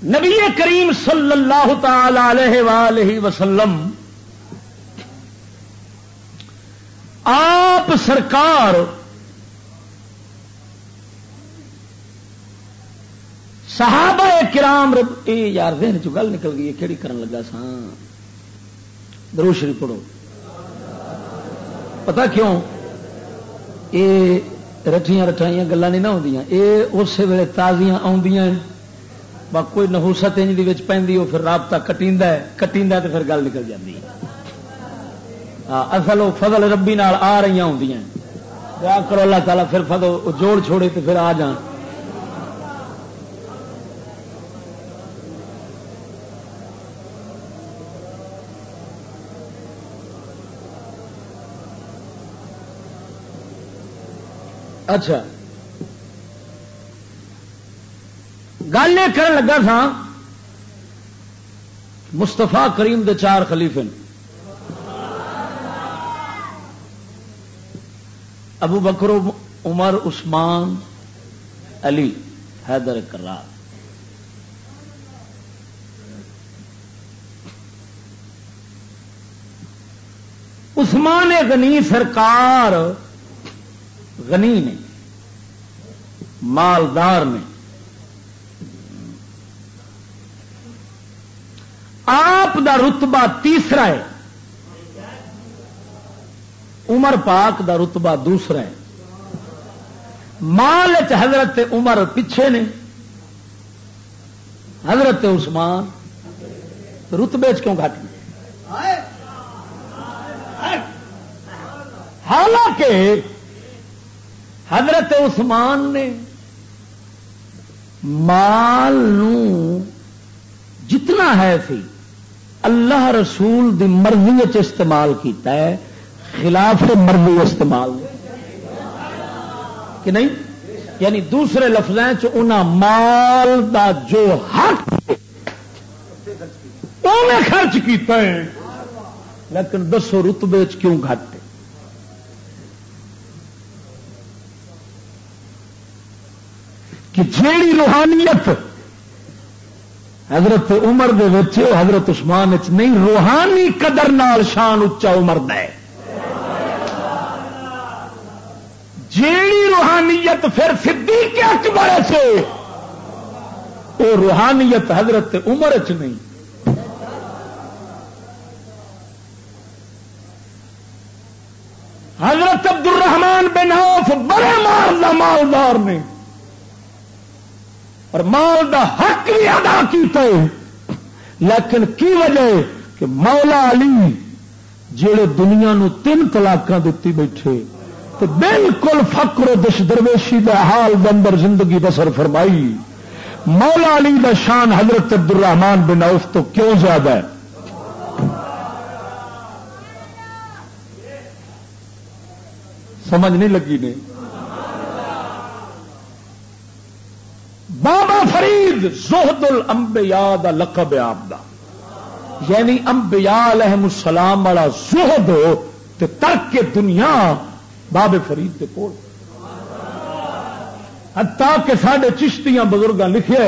نبی کریم صلی اللہ تعالی علیہ وآلہ وسلم، آپ سرکار صحابہ کرام رب اے یار ذہن چ گل نکل گئی کہڑی کرن لگا سا؟ دروشری پڑھو۔ پتا کیوں؟ یہ رٹیاں رٹائیاں گلیں نہیں نہ ہوں یہ اسی ویلے تازیاں آدیاں با کوئی نہوست انج پہ وہ پھر رابطہ کٹی ہے کٹی تو پھر گل نکل جاتی ہاں اصل وہ فضل ربی نال آ رہی ہوں دعا کرو اللہ تعالیٰ پھر فضل جوڑ چھوڑے تو پھر آ جان۔ اچھا۔ گل یہ کر لگا تھا مستفا کریم دے چار خلیفے ابو بکرو عمر، عثمان، علی، حیدر کرار۔ عثمان غنی سرکار غنی نے، مالدار نے۔ آپ دا رتبہ تیسرا ہے۔ عمر پاک دا رتبہ دوسرا ہے۔ مال حضرت عمر پیچھے نے۔ حضرت عثمان رتبے کیوں گھٹ حالانکہ حضرت عثمان نے مال نو جتنا ہے سی اللہ رسول دی مرضی استعمال کیتا ہے، خلاف مرضی استعمال۔ کہ نہیں؟ یعنی دوسرے لفظ مال دا جو حق انہیں خرچ کیتا ہے۔ لیکن دسو رتبے کیوں گھٹ کہ جیڑی روحانیت حضرت عمر دے وچے حضرت عثمان چ نہیں، روحانی قدر نال شان اچا عمر دے جیڑی روحانیت پھر صدیق اکبر سے وہ روحانیت حضرت عمر چ نہیں۔ حضرت عبد الرحمان بن عوف بڑے مال مالدار نے۔ اور مال دا حق بھی ادا کیتا ہے۔ لیکن کی وجہ کہ مولا علی جڑے دنیا نو تین طلاق دیتی بیٹھے تو بالکل فکر و دش درویشی دا حال بندر زندگی بسر فرمائی۔ مولا علی دا شان حضرت عبد الرحمان بن عوف تو کیوں زیادہ ہے؟ سمجھ نہیں لگی نے؟ بابا فرید زہد الانبیاء دا لقب آپ دا یعنی انبیاء علیہ السلام والا زہد تے ترک کے دنیا بابے فرید کے کول۔ حتا کہ سڈے چشتیاں بزرگ لکھے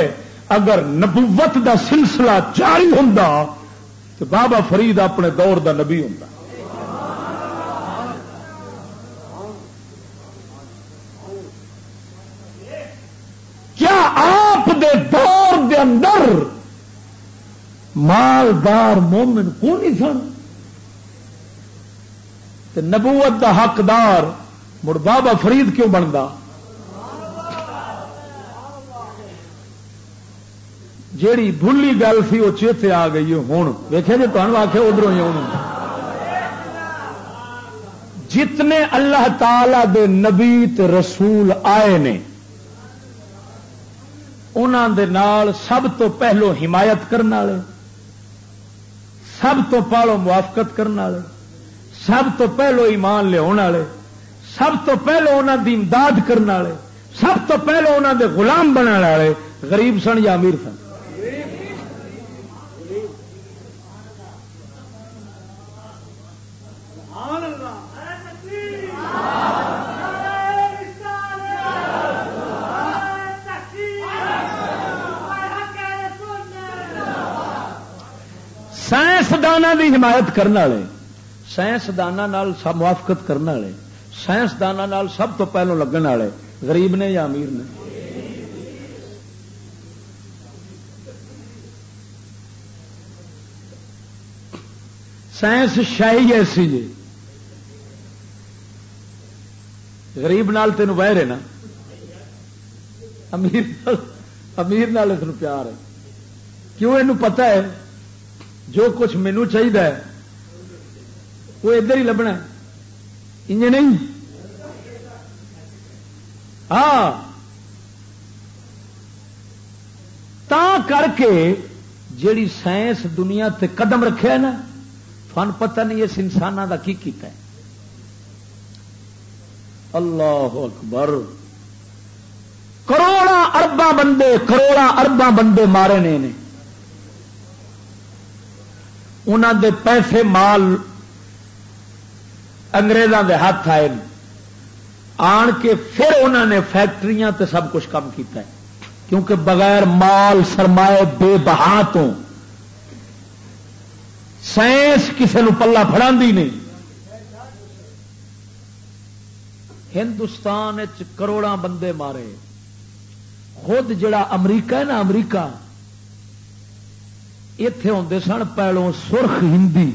اگر نبوت دا سلسلہ جاری ہوں تو بابا فرید اپنے دور دا نبی ہوں کیا آپ دے دور دے اندر مالدار مومن کو نہیں سن؟ نبوت دا حقدار مڑ بابا فرید کیوں بنتا جیڑی بھلی گل سی وہ چیتے آ گئی ہوں ویخے جی تمہیں آخیا ادھر ہی جتنے اللہ تعالی دے نبی رسول آئے نے نال سب تو پہلو حمایت کرنے والے، سب تو پہلو موافقت کرنے والے، سب تو پہلو ایمان لیا والے، سب تو پہلو انہوں کی امداد کرنے والے، سب تو پہلو انہوں دے غلام بننے والے، غریب سن یا امیر سن۔ سائنسدان کی حمایت کرنے والے سائنسدان موافقت کرنے والے سائنسدان سب تو پہلو لگن والے، غریب نے یا امیر نے؟ سائنس شاہی ایسی جی۔ گریب نال تین بہ رہے نا۔ امیر امیر نال اس پیار ہے۔ کیوں یہ پتا ہے؟ جو کچھ مینو چاہیے وہ ادھر ہی لبنا انج نہیں ہاں۔ تا کر کے جیڑی سائنس دنیا تے قدم رکھے نا فن پتہ نہیں اس انسان کا کی کیتا ہے۔ اللہ اکبر۔ کروڑا ارباں بندے کروڑا ارباں بندے مارے نے انہوں دے پیسے مال انگریزوں دے ہاتھ آئے آن کے پھر انہوں نے فیکٹری تے سب کچھ کام کیتا ہے۔ کیونکہ بغیر مال سرمائے بے بہا تو سائنس کسی نو پلا فڑا نہیں۔ ہندوستان کروڑا بندے مارے۔ خود جڑا امریکہ ہے نا امریکہ اتے ہوں سن پہلوں سرخ ہندی۔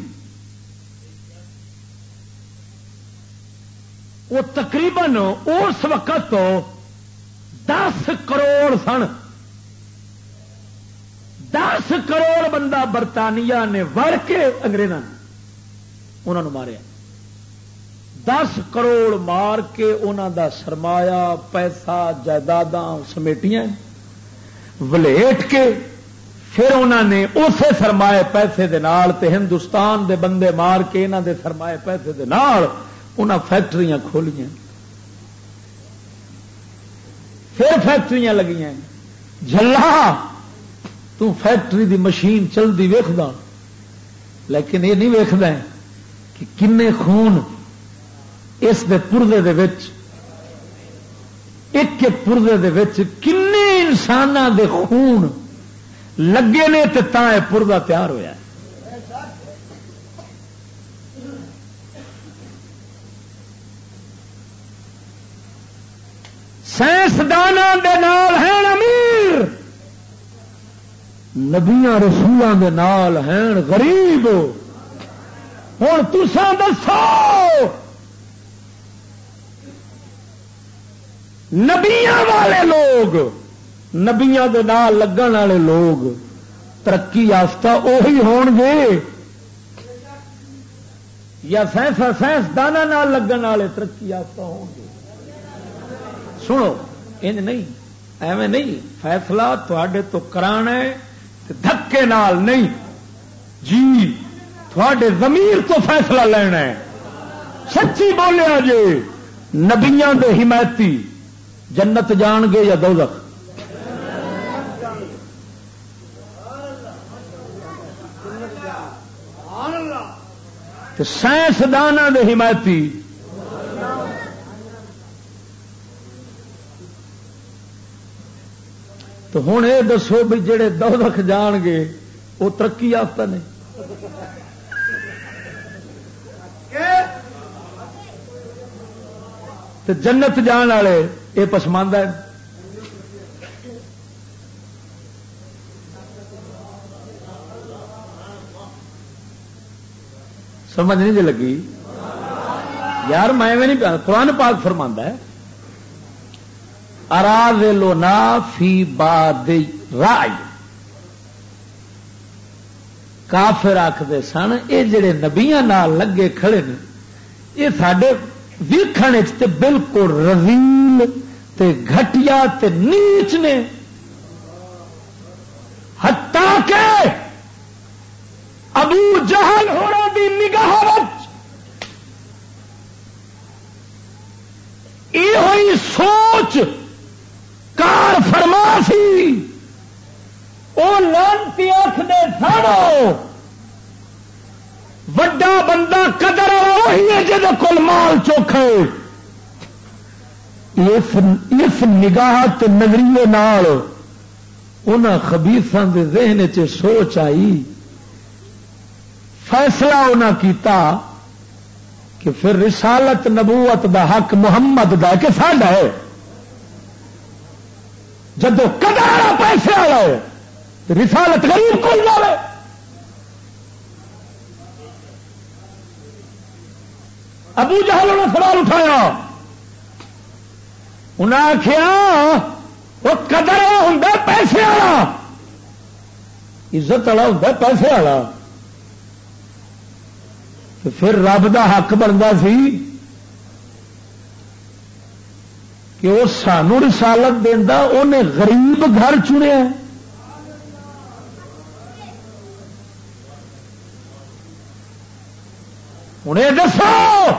وہ تقریباً اس وقت دس کروڑ سن۔ دس کروڑ بندہ برطانیہ نے وڑ کے انگریزوں انہوں ماریا۔ دس کروڑ مار کے انہوں دا سرمایا پیسہ جائیداد سمیٹیاں۔ ولیٹ کے پھر انہوں نے اسے سرمائے پیسے دے نال تے ہندوستان دے بندے مار کے انہوں دے سرمائے پیسے دے نال انہاں فیکٹریاں کھولیاں۔ پھر فیکٹری لگی جلا تو فیکٹری دی مشین چلتی ویخد لیکن یہ نہیں ویکد کہ کن خون اس دے پردے دے وچ، ایک پردے دے وچ کن انسان دے خون لگے نے تا پردہ تیار ہوا سائنسدان ہیں امیر۔ نبیا رسولوں کے نال ہیں غریب۔ ہوں تسا دسو۔ نبیا والے لوگ۔ نبیا لگن والے لوگ، ترقی یافتہ اہی ہون گے۔ یا سائنس سائنسدان لگن والے ترقی یافتہ ہو گے۔ سنو، انج نہیں، ایویں نہیں، فیصلہ تھوڑے تو کرانا ہے دھکے نال نہیں۔ جی تھوڑے زمیر تو فیصلہ لینا ہے۔ سچی بولیا جی نبیا دے حمایتی جنت جان گے یا دوزخ؟ سائنسدان دے حمایتی۔ تو ہوں یہ دسو بھی جڑے دودھ جان گے وہ ترقی یافتہ نے۔ جنت جان والے یہ پسماندہ سمجھ نہیں جی لگی۔ یار میں نہیں قرآن پاک فرماندہ ہے۔ نا فی باد رائے کافر آخر سن یہ جڑے نبیا لگے کھڑے نے یہ سڈے ویکھن بالکل رویل تے گھٹیا تے نیچ نے۔ ہتا کے ابو جہل ہونا دی نگاہ یہ سوچ کار فرما سی. وہ لانتی آخر ساڑو وڈا بندہ قدر وہی ہے جہد کول مال چوکھے. اس نگاہ نظریے ان خبیسان کے ذہن چ سوچ آئی فیصلہ انہیں کیتا کہ پھر رسالت نبوت دا حق محمد دا کہ ساڈا ہے؟ جدو کدار پیسے والا ہے رسالت غریب کو لے ابو جہل نے سوال اٹھایا انہیں آخیا وہ قدر ہوں پیسے والا۔ عزت والا ہوں پیسے والا۔ پھر رب دا حق بنتا سی کہ وہ سانو رسالت دینا انہیں غریب گھر چنیا ہوں یہ دسو،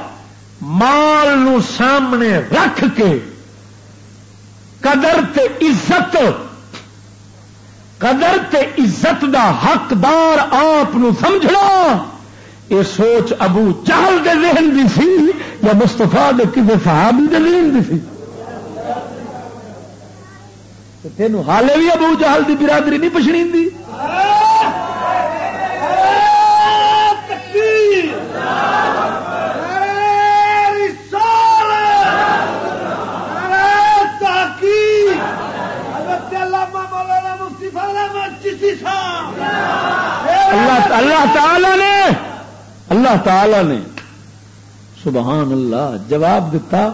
مال نو سامنے رکھ کے قدر تے عزت، قدر تے عزت دا حقدار آپ سمجھنا۔ یہ سوچ ابو چہل کے ذہن دی سی یا مستفا کسی صحابی دے ذہن دی سی؟ تین حالے بھی ابو جہل دی برادری نہیں پچھڑی دی اللہ تعالی نے اللہ تعالی نے سبحان اللہ جواب دیتا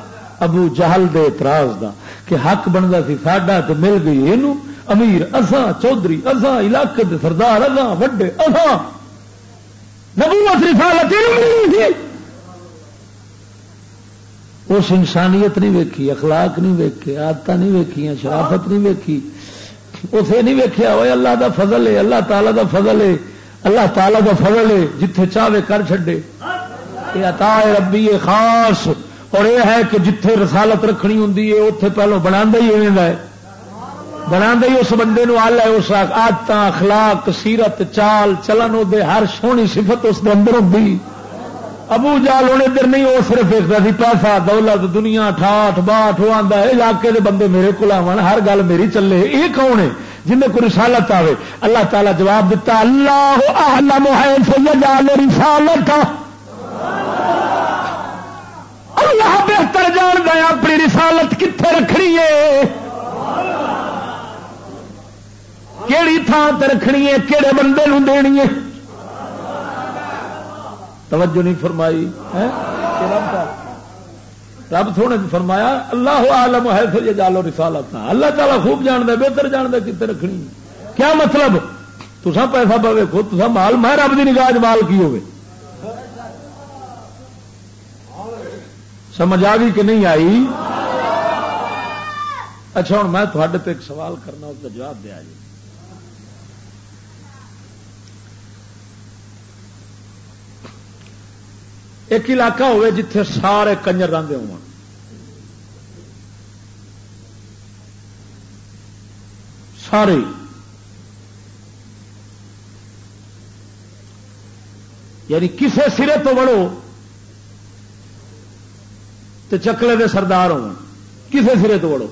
ابو جہل دے اعتراض دا کہ حق بنتا سی، ساڈا تو مل گئی یہ امیر اصا چودھری اصا علاقے دے سردار اصا وڈے اصا نبوت رسالت اس انسانیت نہیں ویکھی، اخلاق نہیں ویکے آدت نہیں ویکیا شرافت نہیں ویکھی۔ اسے نہیں ویکیا وہ اللہ دا فضل ہے، اللہ تعالی دا فضل ہے۔ اللہ تعالی دا فضل ہے، جتھے چاہے کر چڈے یہ عطا ربی خاص۔ اور یہ ہے کہ جتھے رسالت رکھنی ہوں اتے پہلو بنا ہی ہے۔ بنا ہی اس بندے نو آل ہے اس آدت اخلاق، سیرت، چال، چلن دے ہر سونی صفت اس اندر ہوتی ابو جال ہوں ادھر نہیں، وہ صرف دیکھتا سی پیسہ، دولت، دنیا، ٹھاٹ، باٹ، وہ آتا ہے، علاقے دے بندے میرے کو آن ہر گل میری چلے۔ یہ کون ہے؟ جن کو رسالت آئے اللہ تعالیٰ جواب دیتا، اللہ ہے رسالت اللہ بہتر جان گیا اپنی رسالت کتنے رکھنی ہے۔ کہڑی تھان رکھنی ہے کہڑے بندے نو دینی ہے۔ توجہ نہیں فرمائی رب تھوڑے فرمایا، اللہ عالم ہے، پھر یہ جالو رسالت اللہ تعالیٰ خوب جان دے بہتر جان دے کتنے رکھنی کیا مطلب؟ تسا پیسہ پہ ویکو تسا مال، میں رب کی نگاہ مال کی ہوگی سمجھ آ گئی کہ نہیں آئی؟ اچھا ہوں میں تھوڑے پہ ایک سوال کرنا، اس کا جواب دیا جی ایک علاقہ ہوئے جتھے سارے کنجر رنگ ہو سارے۔ یعنی کسے سرے تو بڑو تو چکلے دے سردار ہو کسے سرے تو بڑو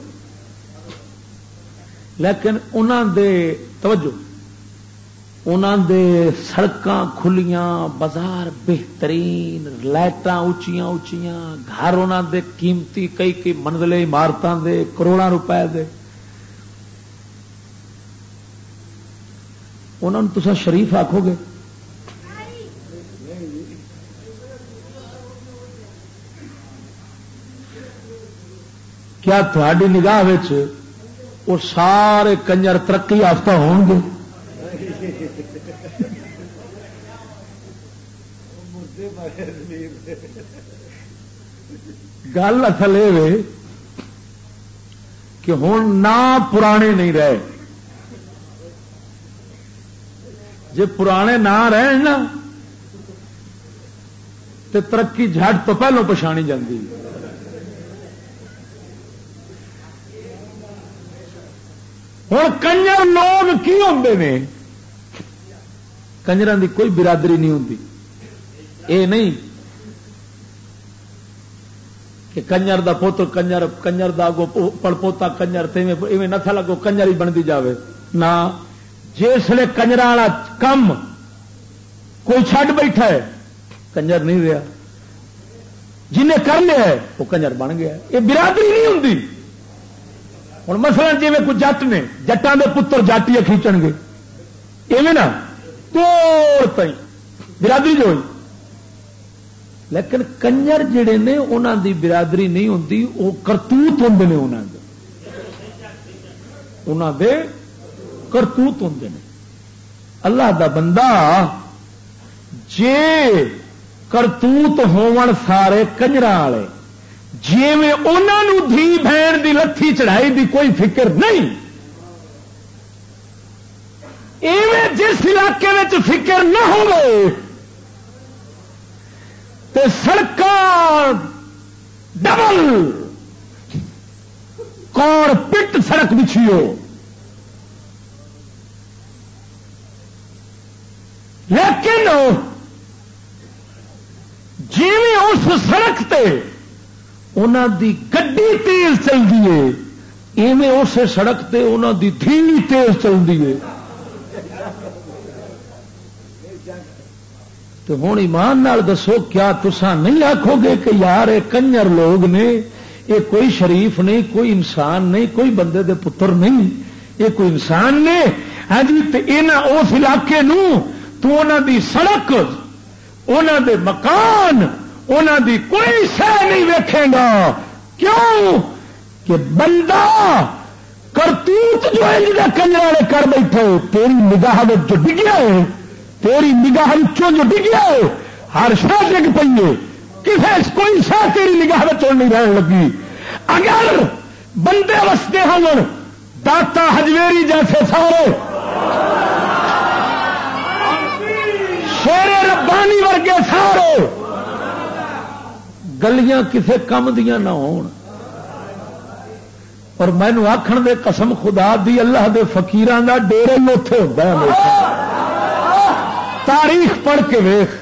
لیکن انہوں دے توجہ انہوں دے سڑک کھلیاں، بازار بہترین، لائٹاں اچیاں اچیاں گھر انہوں دے قیمتی کئی کئی منزلے عمارتوں دے کروڑا روپے دے۔ انہوں نے شریف آکھو گے؟ کیا تھوڑی نگاہ وہ سارے کنجر ترقی یافتہ ہون گے؟ گل اصل یہ کہ ہوں نہ پرانے نہیں رہے۔ جی پرانے نہ رہے نا تو ترقی جھٹ تو پہلو پچھانی جاتی ہوں کنجر لوگ کی ہوتے ہیں کنجر کی کوئی برادری نہیں ہوتی یہ نہیں۔ کہ کنجر دا پوتر کنجر کنجر دا گو پڑ پوتا کنجر ایویں نہ لگو کنجر ہی بنتی جاوے۔ نہ جسے کنجر والا کم کوئی چھڈ بیٹھا ہے، کنجر نہیں رہا جنہیں کر لیا ہے وہ کنجر بن گیا۔ یہ برادری نہیں ہوں ہوں مسئلہ جی کوئی جٹ نے جٹان کے پتر جاٹی کھینچن گے۔ ایویں نا، توڑ پی برادری جو ہوئی۔ لیکن کنجر جڑے نے انہوں دی برادری نہیں ہوتی وہ کرتوت ہوں نے انہوں انہوں دے کرتوت ہوں نے۔ اللہ دا بندہ جے کرتوت ہون سارے کنجر والے جی میں انہوں دھی بہن دی لتھی چڑھائی دی کوئی فکر نہیں۔ ایویں جس علاقے میں فکر نہ ہو سڑک ڈبل۔ کون پٹ سڑک بچھی ہو لیکن جی اس سڑک تے انہوں دی گڈی تیز چلتی ہے ایویں اس سڑک تے انہوں دی دھی تیز چلتی ہے تو ہوں ایمان نال دسو، کیا تسا نہیں آخو گے کہ یار یہ کنجر لوگ نے یہ کوئی شریف نہیں، کوئی انسان نہیں، کوئی بندے دے پتر نہیں یہ کوئی انسان نے؟ ہاں جی اس علاقے نو، تو انہوں دی سڑک انہوں دے مکان انہوں دی کوئی شہ نہیں ویکھے گا۔ کیوں؟ کہ بندہ کرتوت جو ہے کنجر والے کر بیٹھے تیری نگاہ جو ڈگیا ہے تیری نگاہ جو ڈگیا ہے، ہر شہ ڈگ پی ہے۔ کسی کوئی شہ تیری نگاہ نہیں رہن لگی۔ اگر بندے وستے ہو داتا ہجویری جیسے سارے۔ شیر ربانی ورگے سارے۔ گلیاں کسے کم دیا نہ ہون۔ اور مینو آخر دے قسم خدا دی، اللہ دے فقیران دا ڈیرے لوتھے ہوتا ہے۔ تاریخ پڑھ کے ویخ،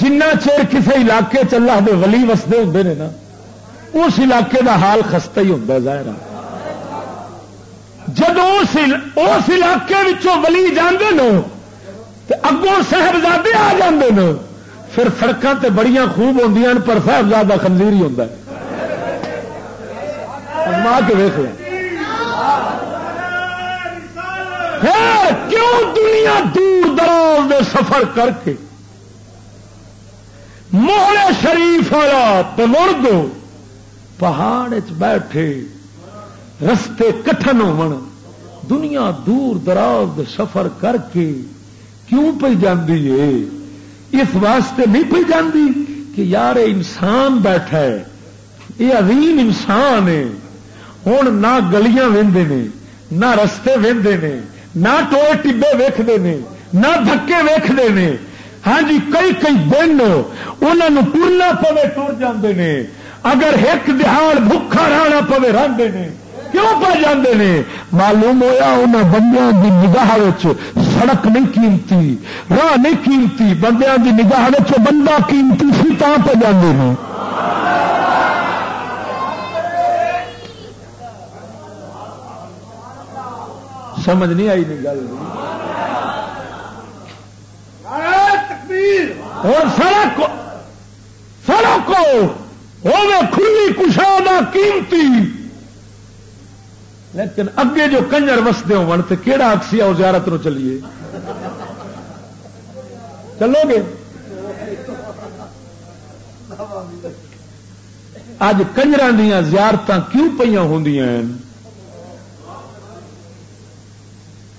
جنہ چیر کسی علاقے چلا دے ولی وستے ہوں نے نا، اس علاقے دا حال خستہ ہی ہوتا ظاہر جب اس علاقے ولی جانے نو اگوں صاحبزادے آ جاندے نو، پھر سڑکوں تے بڑیاں خوب ہوں پر صاحبزادہ خنزیر ہی ہوتا ہے۔ ماں کے ویخ لیں۔ کیوں دنیا دور دراز دے سفر کر کے؟ موہرے شریف والا تمرد پہاڑ بیٹھے، رستے کٹن ہو دنیا دور دراز دے سفر کر کے کیوں پہ جاندی ہے؟ اس واسطے نہیں پہ جاندی کہ یار انسان بیٹھا ہے، یہ عظیم انسان ہے۔ ہوں نہ گلیاں وے نہ رستے وے نہ ٹوئے ٹبے ویختے ہیں نہ دھکے ویختے ہیں ہاں جی کئی کئی دن انہوں ٹرنا پوے ٹر جاندے نے۔ اگر ایک دہاڑ بھوکا رہنا پوے رہتے ہیں کیوں پہ جاندے نے؟ معلوم ہوا انہوں بندیاں دی نگاہ سڑک نہیں قیمتی، راہ نہیں قیمتی، بندیاں دی نگاہ بندہ قیمتی سی تا پہ جاندے نے۔ سمجھ نہیں آئی نہیں گل۔ اور سڑک سڑک ہوے کھلی کشادہ قیمتی۔ لیکن اگے جو کنجر وستے ہو تو کہڑا اکسی آؤ زیارت نو چلیے۔ چلو گے۔ اج کنجر دیا زیارت کیوں پہ ہوں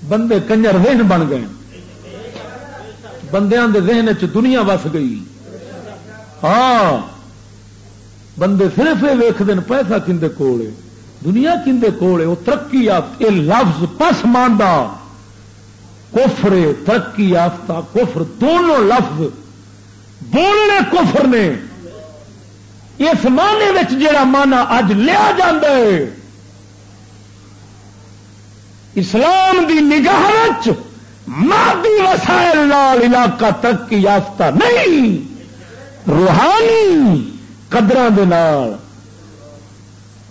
بندے کنجر ذہن بن گئے۔ بندیاں دے ذہن چ دنیا وس گئی۔ ہاں بندے صرف یہ ویخ دن پیسہ کھے کول دنیا کھے کول وہ ترقی یافت یہ لفظ پس ماندہ کفر ترقی یافتہ، کفر دونوں لفظ۔ بولنے کفر نے۔ اس معنی جڑا مانا اج لیا جا اسلام دی نگاہ مادی وسائل لال علاقہ ترقی یافتہ نہیں، روحانی قدر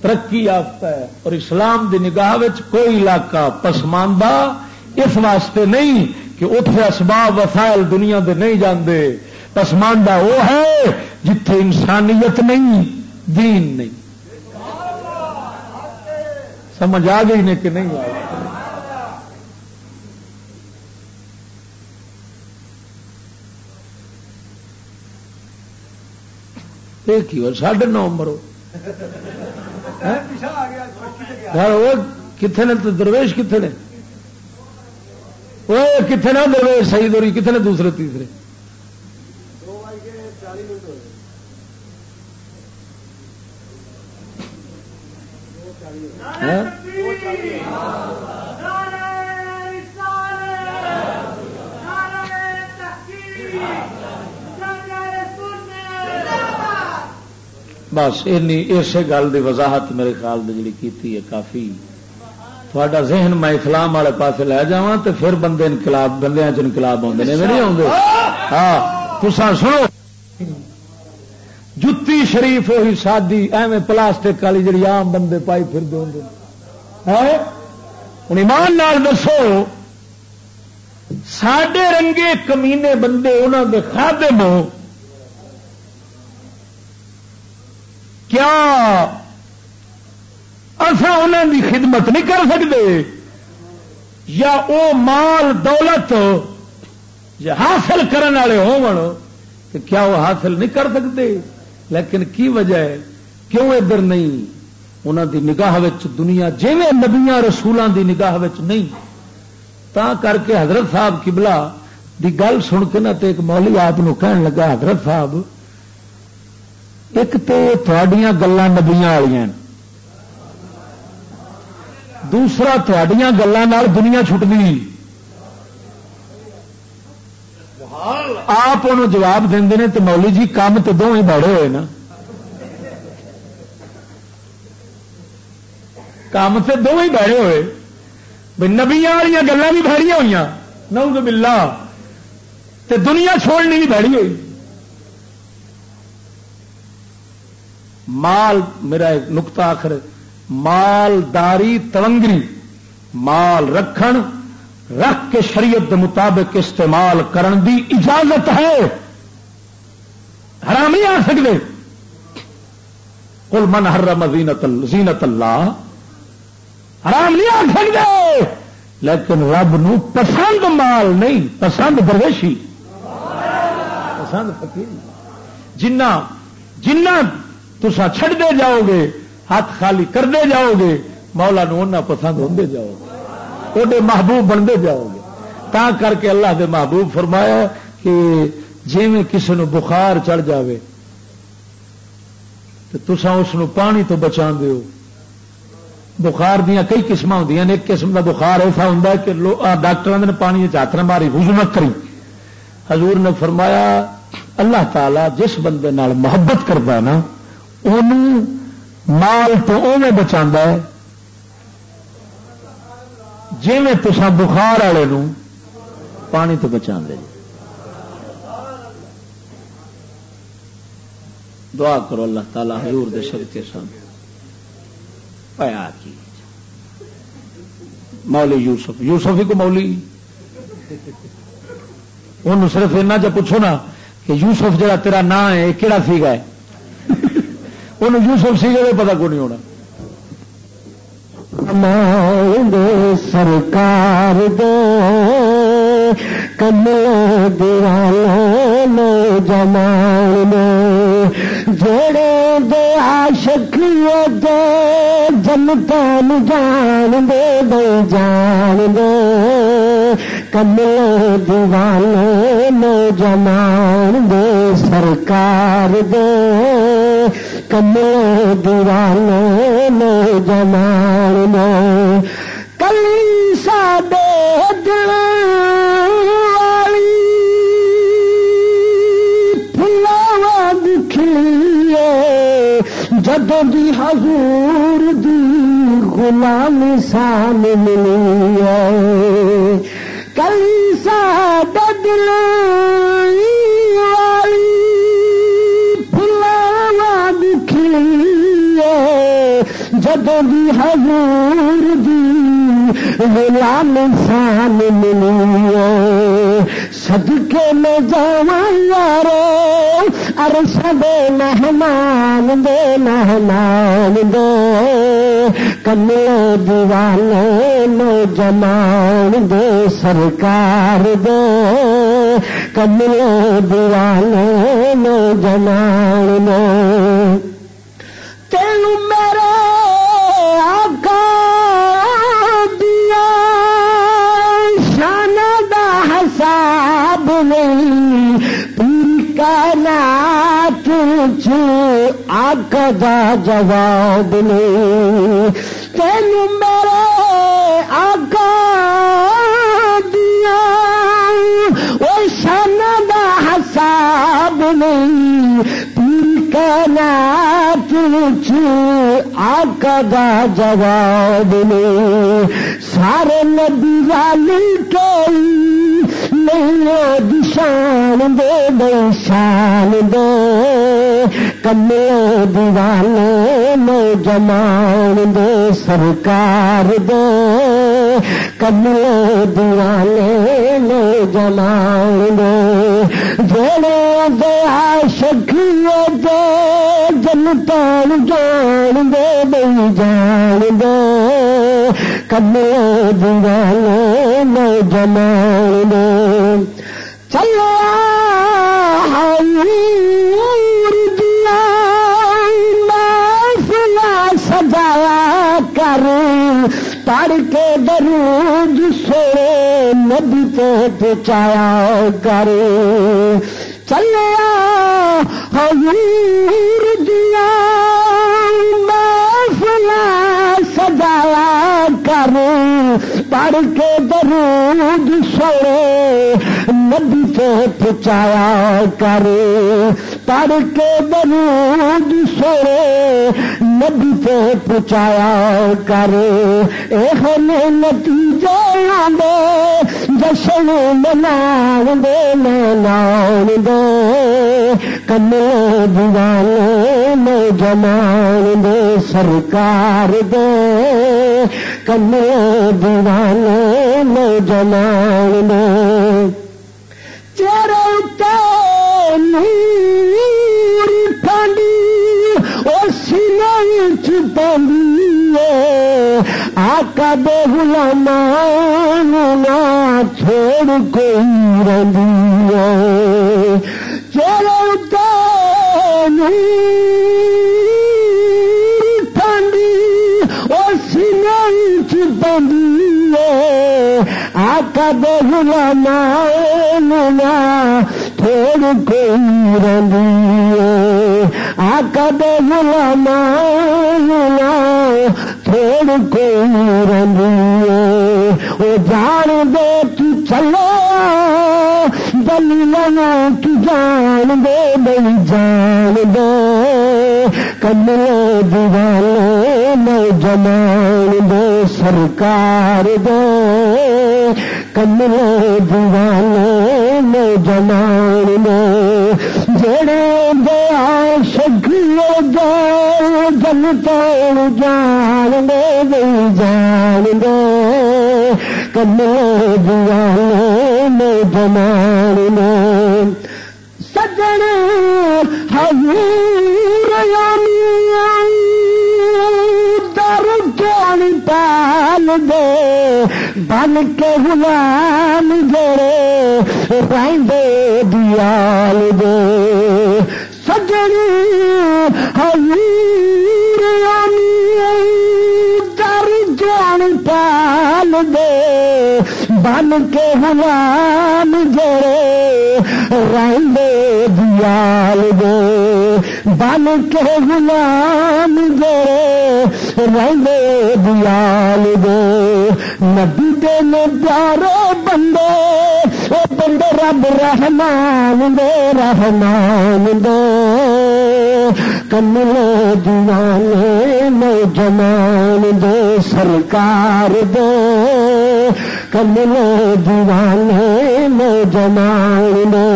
ترقی یافتہ ہے۔ اور اسلام دی نگاہ کوئی علاقہ پسماندہ اس واسطے نہیں کہ اتنے اسباب وسائل دنیا دے نہیں جاندے۔ پسماندہ وہ ہے جتھے انسانیت نہیں، دین نہیں۔ سمجھ آ گئی نے کہ نہیں آئی ساڑھے نو مرو کتنے نے درویش کتنے نے؟ وہ کتنے نا درویش صحیح دوری کتنے دوسرے تیسرے؟ بس اسی گل کی وضاحت میرے خیال میں جی ہے کافی۔ تھوڑا ذہن میں اسلام والے پاس لے جا تو پھر بندے انقلاب بندے چنقلاب آتے ہیں نہیں آتے ہاں تسا سنو۔ جتی شریف وہی سادی ایویں پلاسٹک والی جی آم بندے پائی پھر دے ہوں ایمان نال دسو۔ سڈے رنگے کمینے بندے انہوں کے کھادے کیا اصا انہوں کی خدمت نہیں کر سکتے یا وہ مال دولت حاصل کرنے والے ہو کیا وہ حاصل نہیں کر سکتے لیکن کی وجہ ہے؟ کیوں ادھر نہیں؟ انہوں دی نگاہ دنیا جی نبیا رسولوں دی نگاہ نہیں۔ تا کر کے حضرت صاحب کبلا دی گل سن کے نہ ایک مولی آپ کہن لگا، حضرت صاحب ایک تو تھوڑیاں گلان نبیا والی دوسرا تھوڑیاں گلان دنیا چھٹنی آپ جواب دے تو مولی جی کام تو دو ہی بڑے ہوئے نا کام سے دو ہی بڑے ہوئے نبیا والی گلیں بھی بہڑی ہوئی نو ملا تے دنیا چھوڑنی بھی بہڑی ہوئی مال میرا ایک نقطہ آخر مالداری تلنگری مال رکھن رکھ کے شریعت دے مطابق استعمال کرن دی اجازت ہے۔ حرام نہیں آ سکتے کل من حرم زینت اللہ۔ حرام نہیں آ سکتے لیکن رب نو پسند مال نہیں پسند درویشی۔ پسند فقیر۔ جنہ جنہ تسا چھڑتے جاؤ گے ہاتھ خالی کرتے جاؤ گے مولا نو پسند ہوتے جاؤ گے وہ محبوب بنتے جاؤ گے تا کر کے اللہ دے محبوب فرمایا کہ جی میں کسی نو بخار چڑھ جاوے تو تسا اس پانی تو بچا دیو بخار دیا کئی قسم ہوں ایک قسم کا بخار ایسا ہوں کہ ڈاکٹر نے پانی چاتر ماری حضمت کری۔ حضور نے فرمایا، اللہ تعالی جس بندے نال محبت کرتا ہے نا مال تو اوے بچا ہے۔ جی میں تسا بخار والے پانی تو بچا دعا کرو اللہ تعالی حضور دے شر کے سن پیا کی۔ مولی یوسف یوسف ہی کو مولی ان صرف ایسا پوچھو نا کہ یوسف جڑا تیرا نام ہے کہڑا سی گا ان یوسف سی گئے پتا کو نہیں ہونا سرکار دو کمل دیوالو جمان جڑے دے آشکیے دے جنتان جان دے دے جان دے کمل دیوالو جمان دے سرکار دے کملے دیوانے لو جمان کلی ساڈے دل جب بھی حضور دی غلام سان ملی ہے کلیسا بدلائی والی ساڈے دل جدو بھی حضور دی غلام انسان ملی صدقے میں جاوا یارو ارش دے مہمان دے مہمان دے، کملے دیوانے نو جمان دے، سرکار دے۔ کملے دیوانے نوجمان دے۔ آقا دا جواب نہیں۔ تین میرے آقا دیا وہ شان دا حساب نہیں۔ پیر کا نات آقا دا جواب نے سارے نبی والی کے نہیں دشان دے دے شان دے کمے دیوانے میں جمان دے سرکار دے کمے دیوانے میں جمان دے جڑے دیا شکیے دے جنتان جان دے بئی جان دے کمے دیوانے میں جمان دے بچایا کر چلیا حضور دیا۔ محفلا سجایا کر پڑھ کے درود سوڑے۔ ندی سے پچایا کر پڑھ کے درود سوڑے ندی پہ پچایا کر۔ یہ نتیجے دے جشن منا دے منا دے کنے دیوانے میں جمان دے سرکار دے۔ کنے دیوانے میں جمان دے چہرے نور نہیں سینے چھپی آقا دے غلامان نہ چھوڑ کوئی رہی ہے چلو ٹھنڈی اور سینے چھپی آقا دے غلامان نہ تھوڑ کوئی رہی آقا دے غلامان تھوڑ کوئی رہی وہ جان دے تو چلو دلیلنا تو جان دے، بھائی جان دے۔ کملے دیوانے میں جمان دے سرکار دے کملے دیوانے میں جمان دے جڑے دیا شکیے دے جنتا جان دے جان دے کملے دیوانے میں جمان دے سجن حضور یعنی در جان پال دے، بن کے غلام جڑے رائندے دیال دے۔ سجن حضور یعنی در جان پال دے۔ بن کے غلام جڑے رائندے دیال دے۔ بن کے غلام جڑے رائندے دیال دے۔ نبی دے نے پیارے بندے او بندے رب رحمان دے رحمان دے۔ کملے دیوانے میں جمان دے، سرکار دے۔ کملے دیوانے میں جمان دے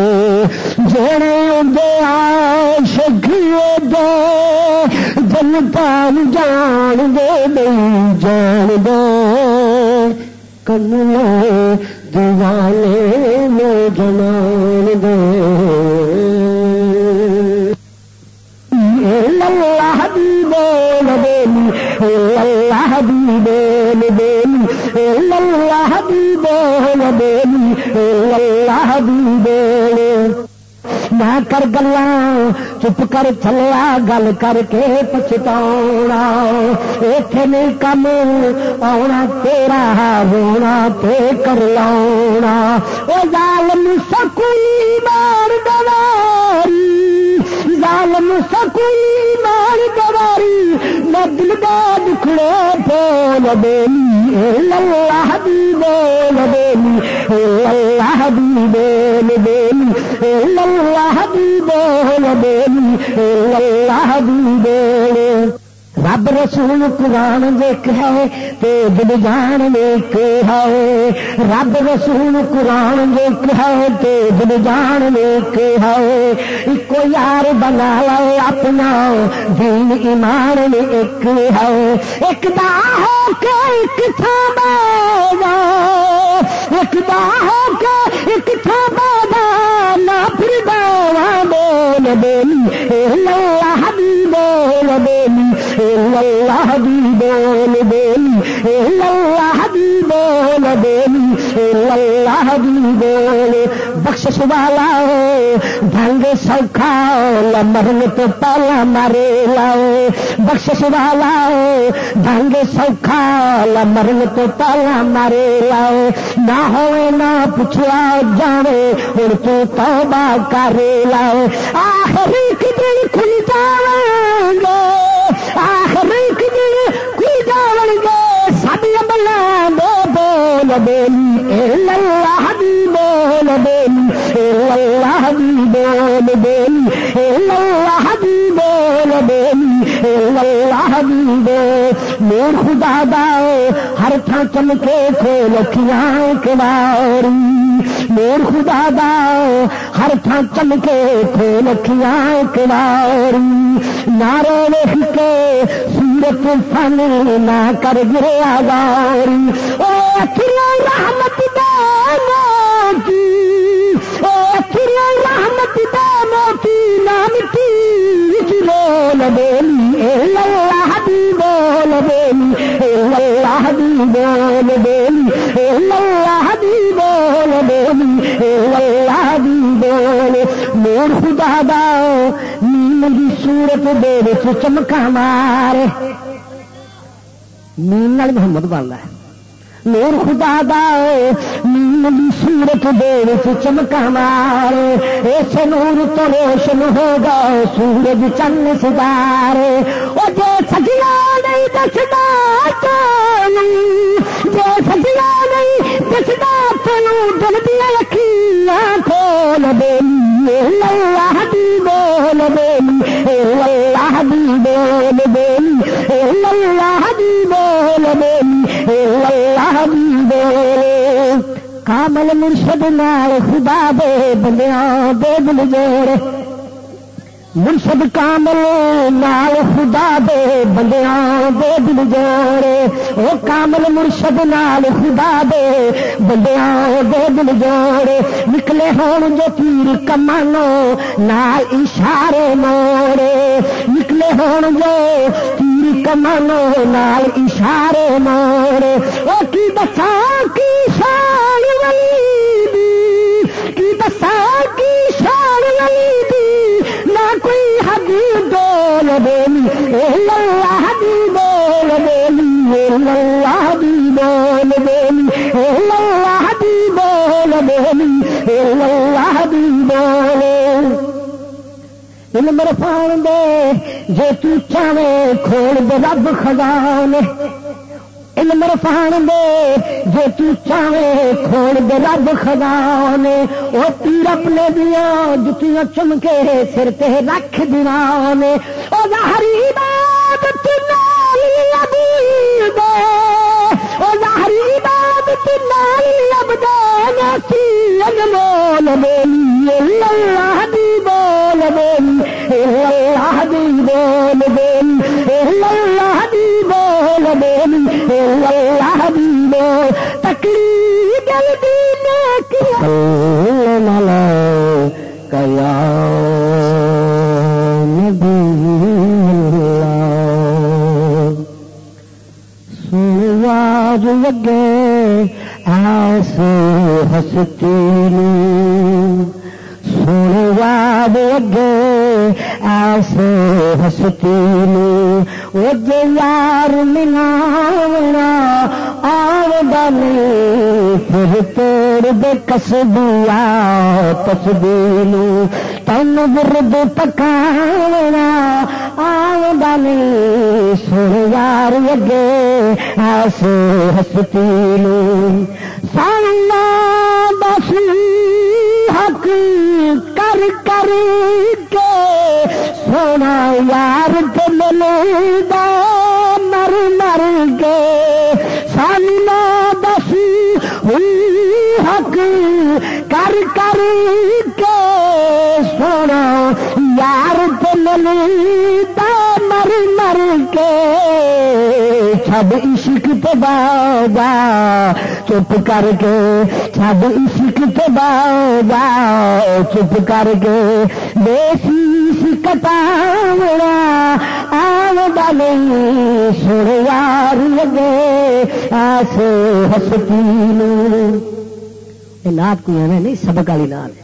جڑے دے آشکیے دے جنتان جان دے نہیں جان دے کملے دیوانے میں جمان دے اللہ حبیب نبیلی اللہ حبیب نبیلی اللہ حبیب نبیلی اللہ حبیب نہ کر گلا چپ کر چلیا، گل کر کے پچھتا اتے نہیں کم آنا تیرا رونا تے کر لا ظالم سکولی مار دواری ظالم سکوئی مال دواری نہ دل باد دکھڑے بول بیلی اللہ حبیب بول بیلی اللہ دی بول بیلی اللہ دی بول بیلی اللہ دی بول رب رسول قرآن دیکھ ہے تو دل جان دیکھ ہے رب رسول قرآن دیکھ ہے تو دل جان دیکھ ہے ایک یار بنا لو اپنا دین ایمان نے ایک ہے ایک دا ہو کے ایک تھا بابا ایک دا ہو کے ایک تھا بابا نہ پھر باوا بول بولی اللہ بھی بول بولی اللہ دی بول بولی اللہ دی بول بولی۔ رسول اللہ دی بول بخش والا ڈھنگ سوکھا مرن تو پہلا مارے لاؤ بخش والا ڈھنگ سوکھا مرن تو پہلا مارے لاؤ نہ ہوئے، نہ پوچھا جاوے ہوں تو توبہ کرے لاؤ آخری کدن کھل جاؤں گے سب ہر تھان چمکے کھول کھیاں کباری میر خدا دا ہر تھان چمکے کھول کھیاں کباری نارے ویخ کے سورت فن نہ کر گریا گاری او اکھرا رحمت دا موتی او اکھرا رحمت دا موتی، نام کی جی بول بولی اللہ دی بول بولی اللہ دی بول بولی اللہ دی بول بولی اللہ دی بول مور خدا دا نیم دی سورت دے چمکا مارے نیم نال محمد بنتا ہے نور خدا دا دی سورت دے چمکا مارے اس نور تو روشن ہوگا سورج چند ستارے وہ جو سجنا نہیں سجنا نہیں دستا تینوں دل دیا اکیاں کھول دے اللہ دی بول بولی اللہ دی بول بولی اللہ دی بول بولی اللہ دی بول کامل مرشد نال خدا دے بندیاں دے دل جوڑ مرشد کامل، نال خدا دے بندیاں دے دل جوڑے۔ او کامل مرشد نال خدا دے بندیاں دے دل جوڑے۔ نکلے ہون جو تیر کمانو نال اشارے موڑے نکلے ہون جو تیر کمانو نال اشارے موڑے او کی دسا کی شان ولی۔ بولی اللہ دی بول بولی اللہ دی بول بولی اللہ دی بول بولی اللہ دی بول علم رفان دے جے تو چاہے کھول دے رب خزانے۔ علم رفان دے جے تو چاہے کھول دے رب خزانے، وہ پیر اپنے دیا جتیاں چمکے سر تے رکھ دیا نے وہ ظاہری تسبیل تن برد پکاونا آمدنی سن یار اگے آس ہستی یار مر مر کے۔ چھب عشق تو بابا چپ کر کے۔ چھب عشق تو بابا چپ کر کے۔ دیسی کتا آم ڈالے سر یار لگے۔ ایسے ہستی نات کو نہیں، سبق والی نات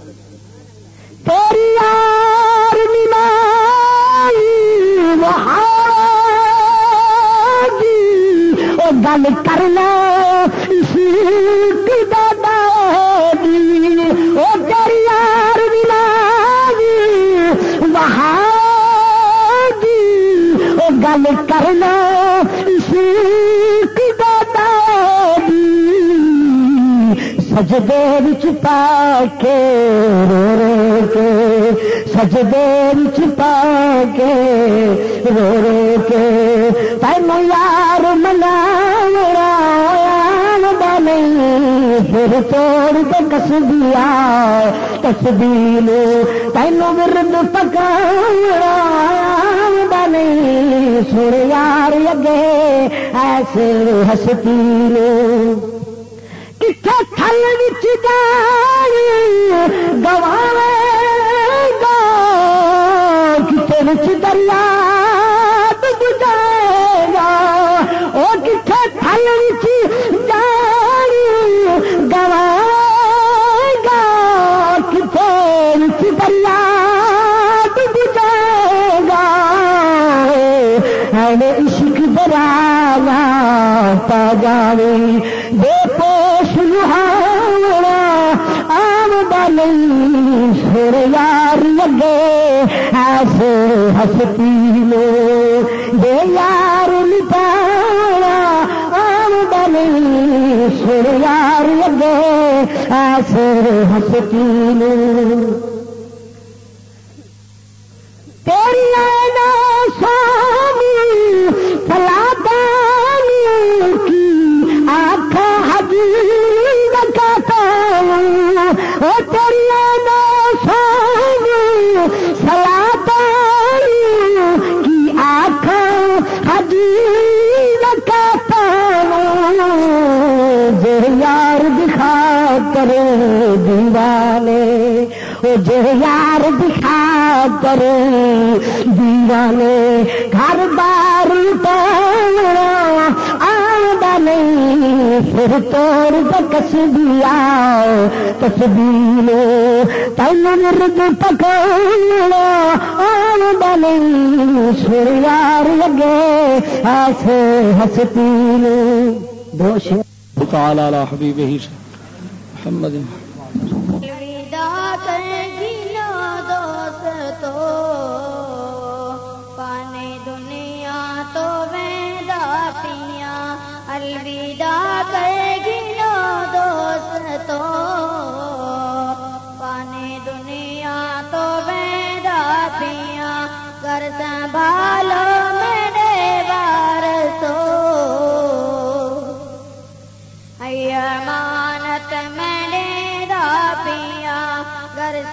سجدے بچ پا کے رو رو کے، سجدے بچ پا کے رو رو کے۔ تین یار منا پھر توڑ کے کس دیا تسبیل تینوں ورد پکا نہیں سر یار اگے ایسے ہستی کتنے تھل بچ گا کتنے بچ دریا ڈب گا وہ کتنے تھل بچ گا کتنے بچ دریا ڈب گا عشق درانا پا نہیں ڈالی یار لگے ایسے ہستی لو بے یار لٹاوڑا آم ڈالی سر یار لگے ایسے ہستی لو دیوانے وہ جو یار دکھا کرے دیوانے، گھر بار آدھا نہیں، پھر توڑ کس دیا تصویر تین مرد پکڑا آدھا نہیں، سر یار لگے ایسے ہستی دوش تعالى على حبيبه محمد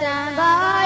گھر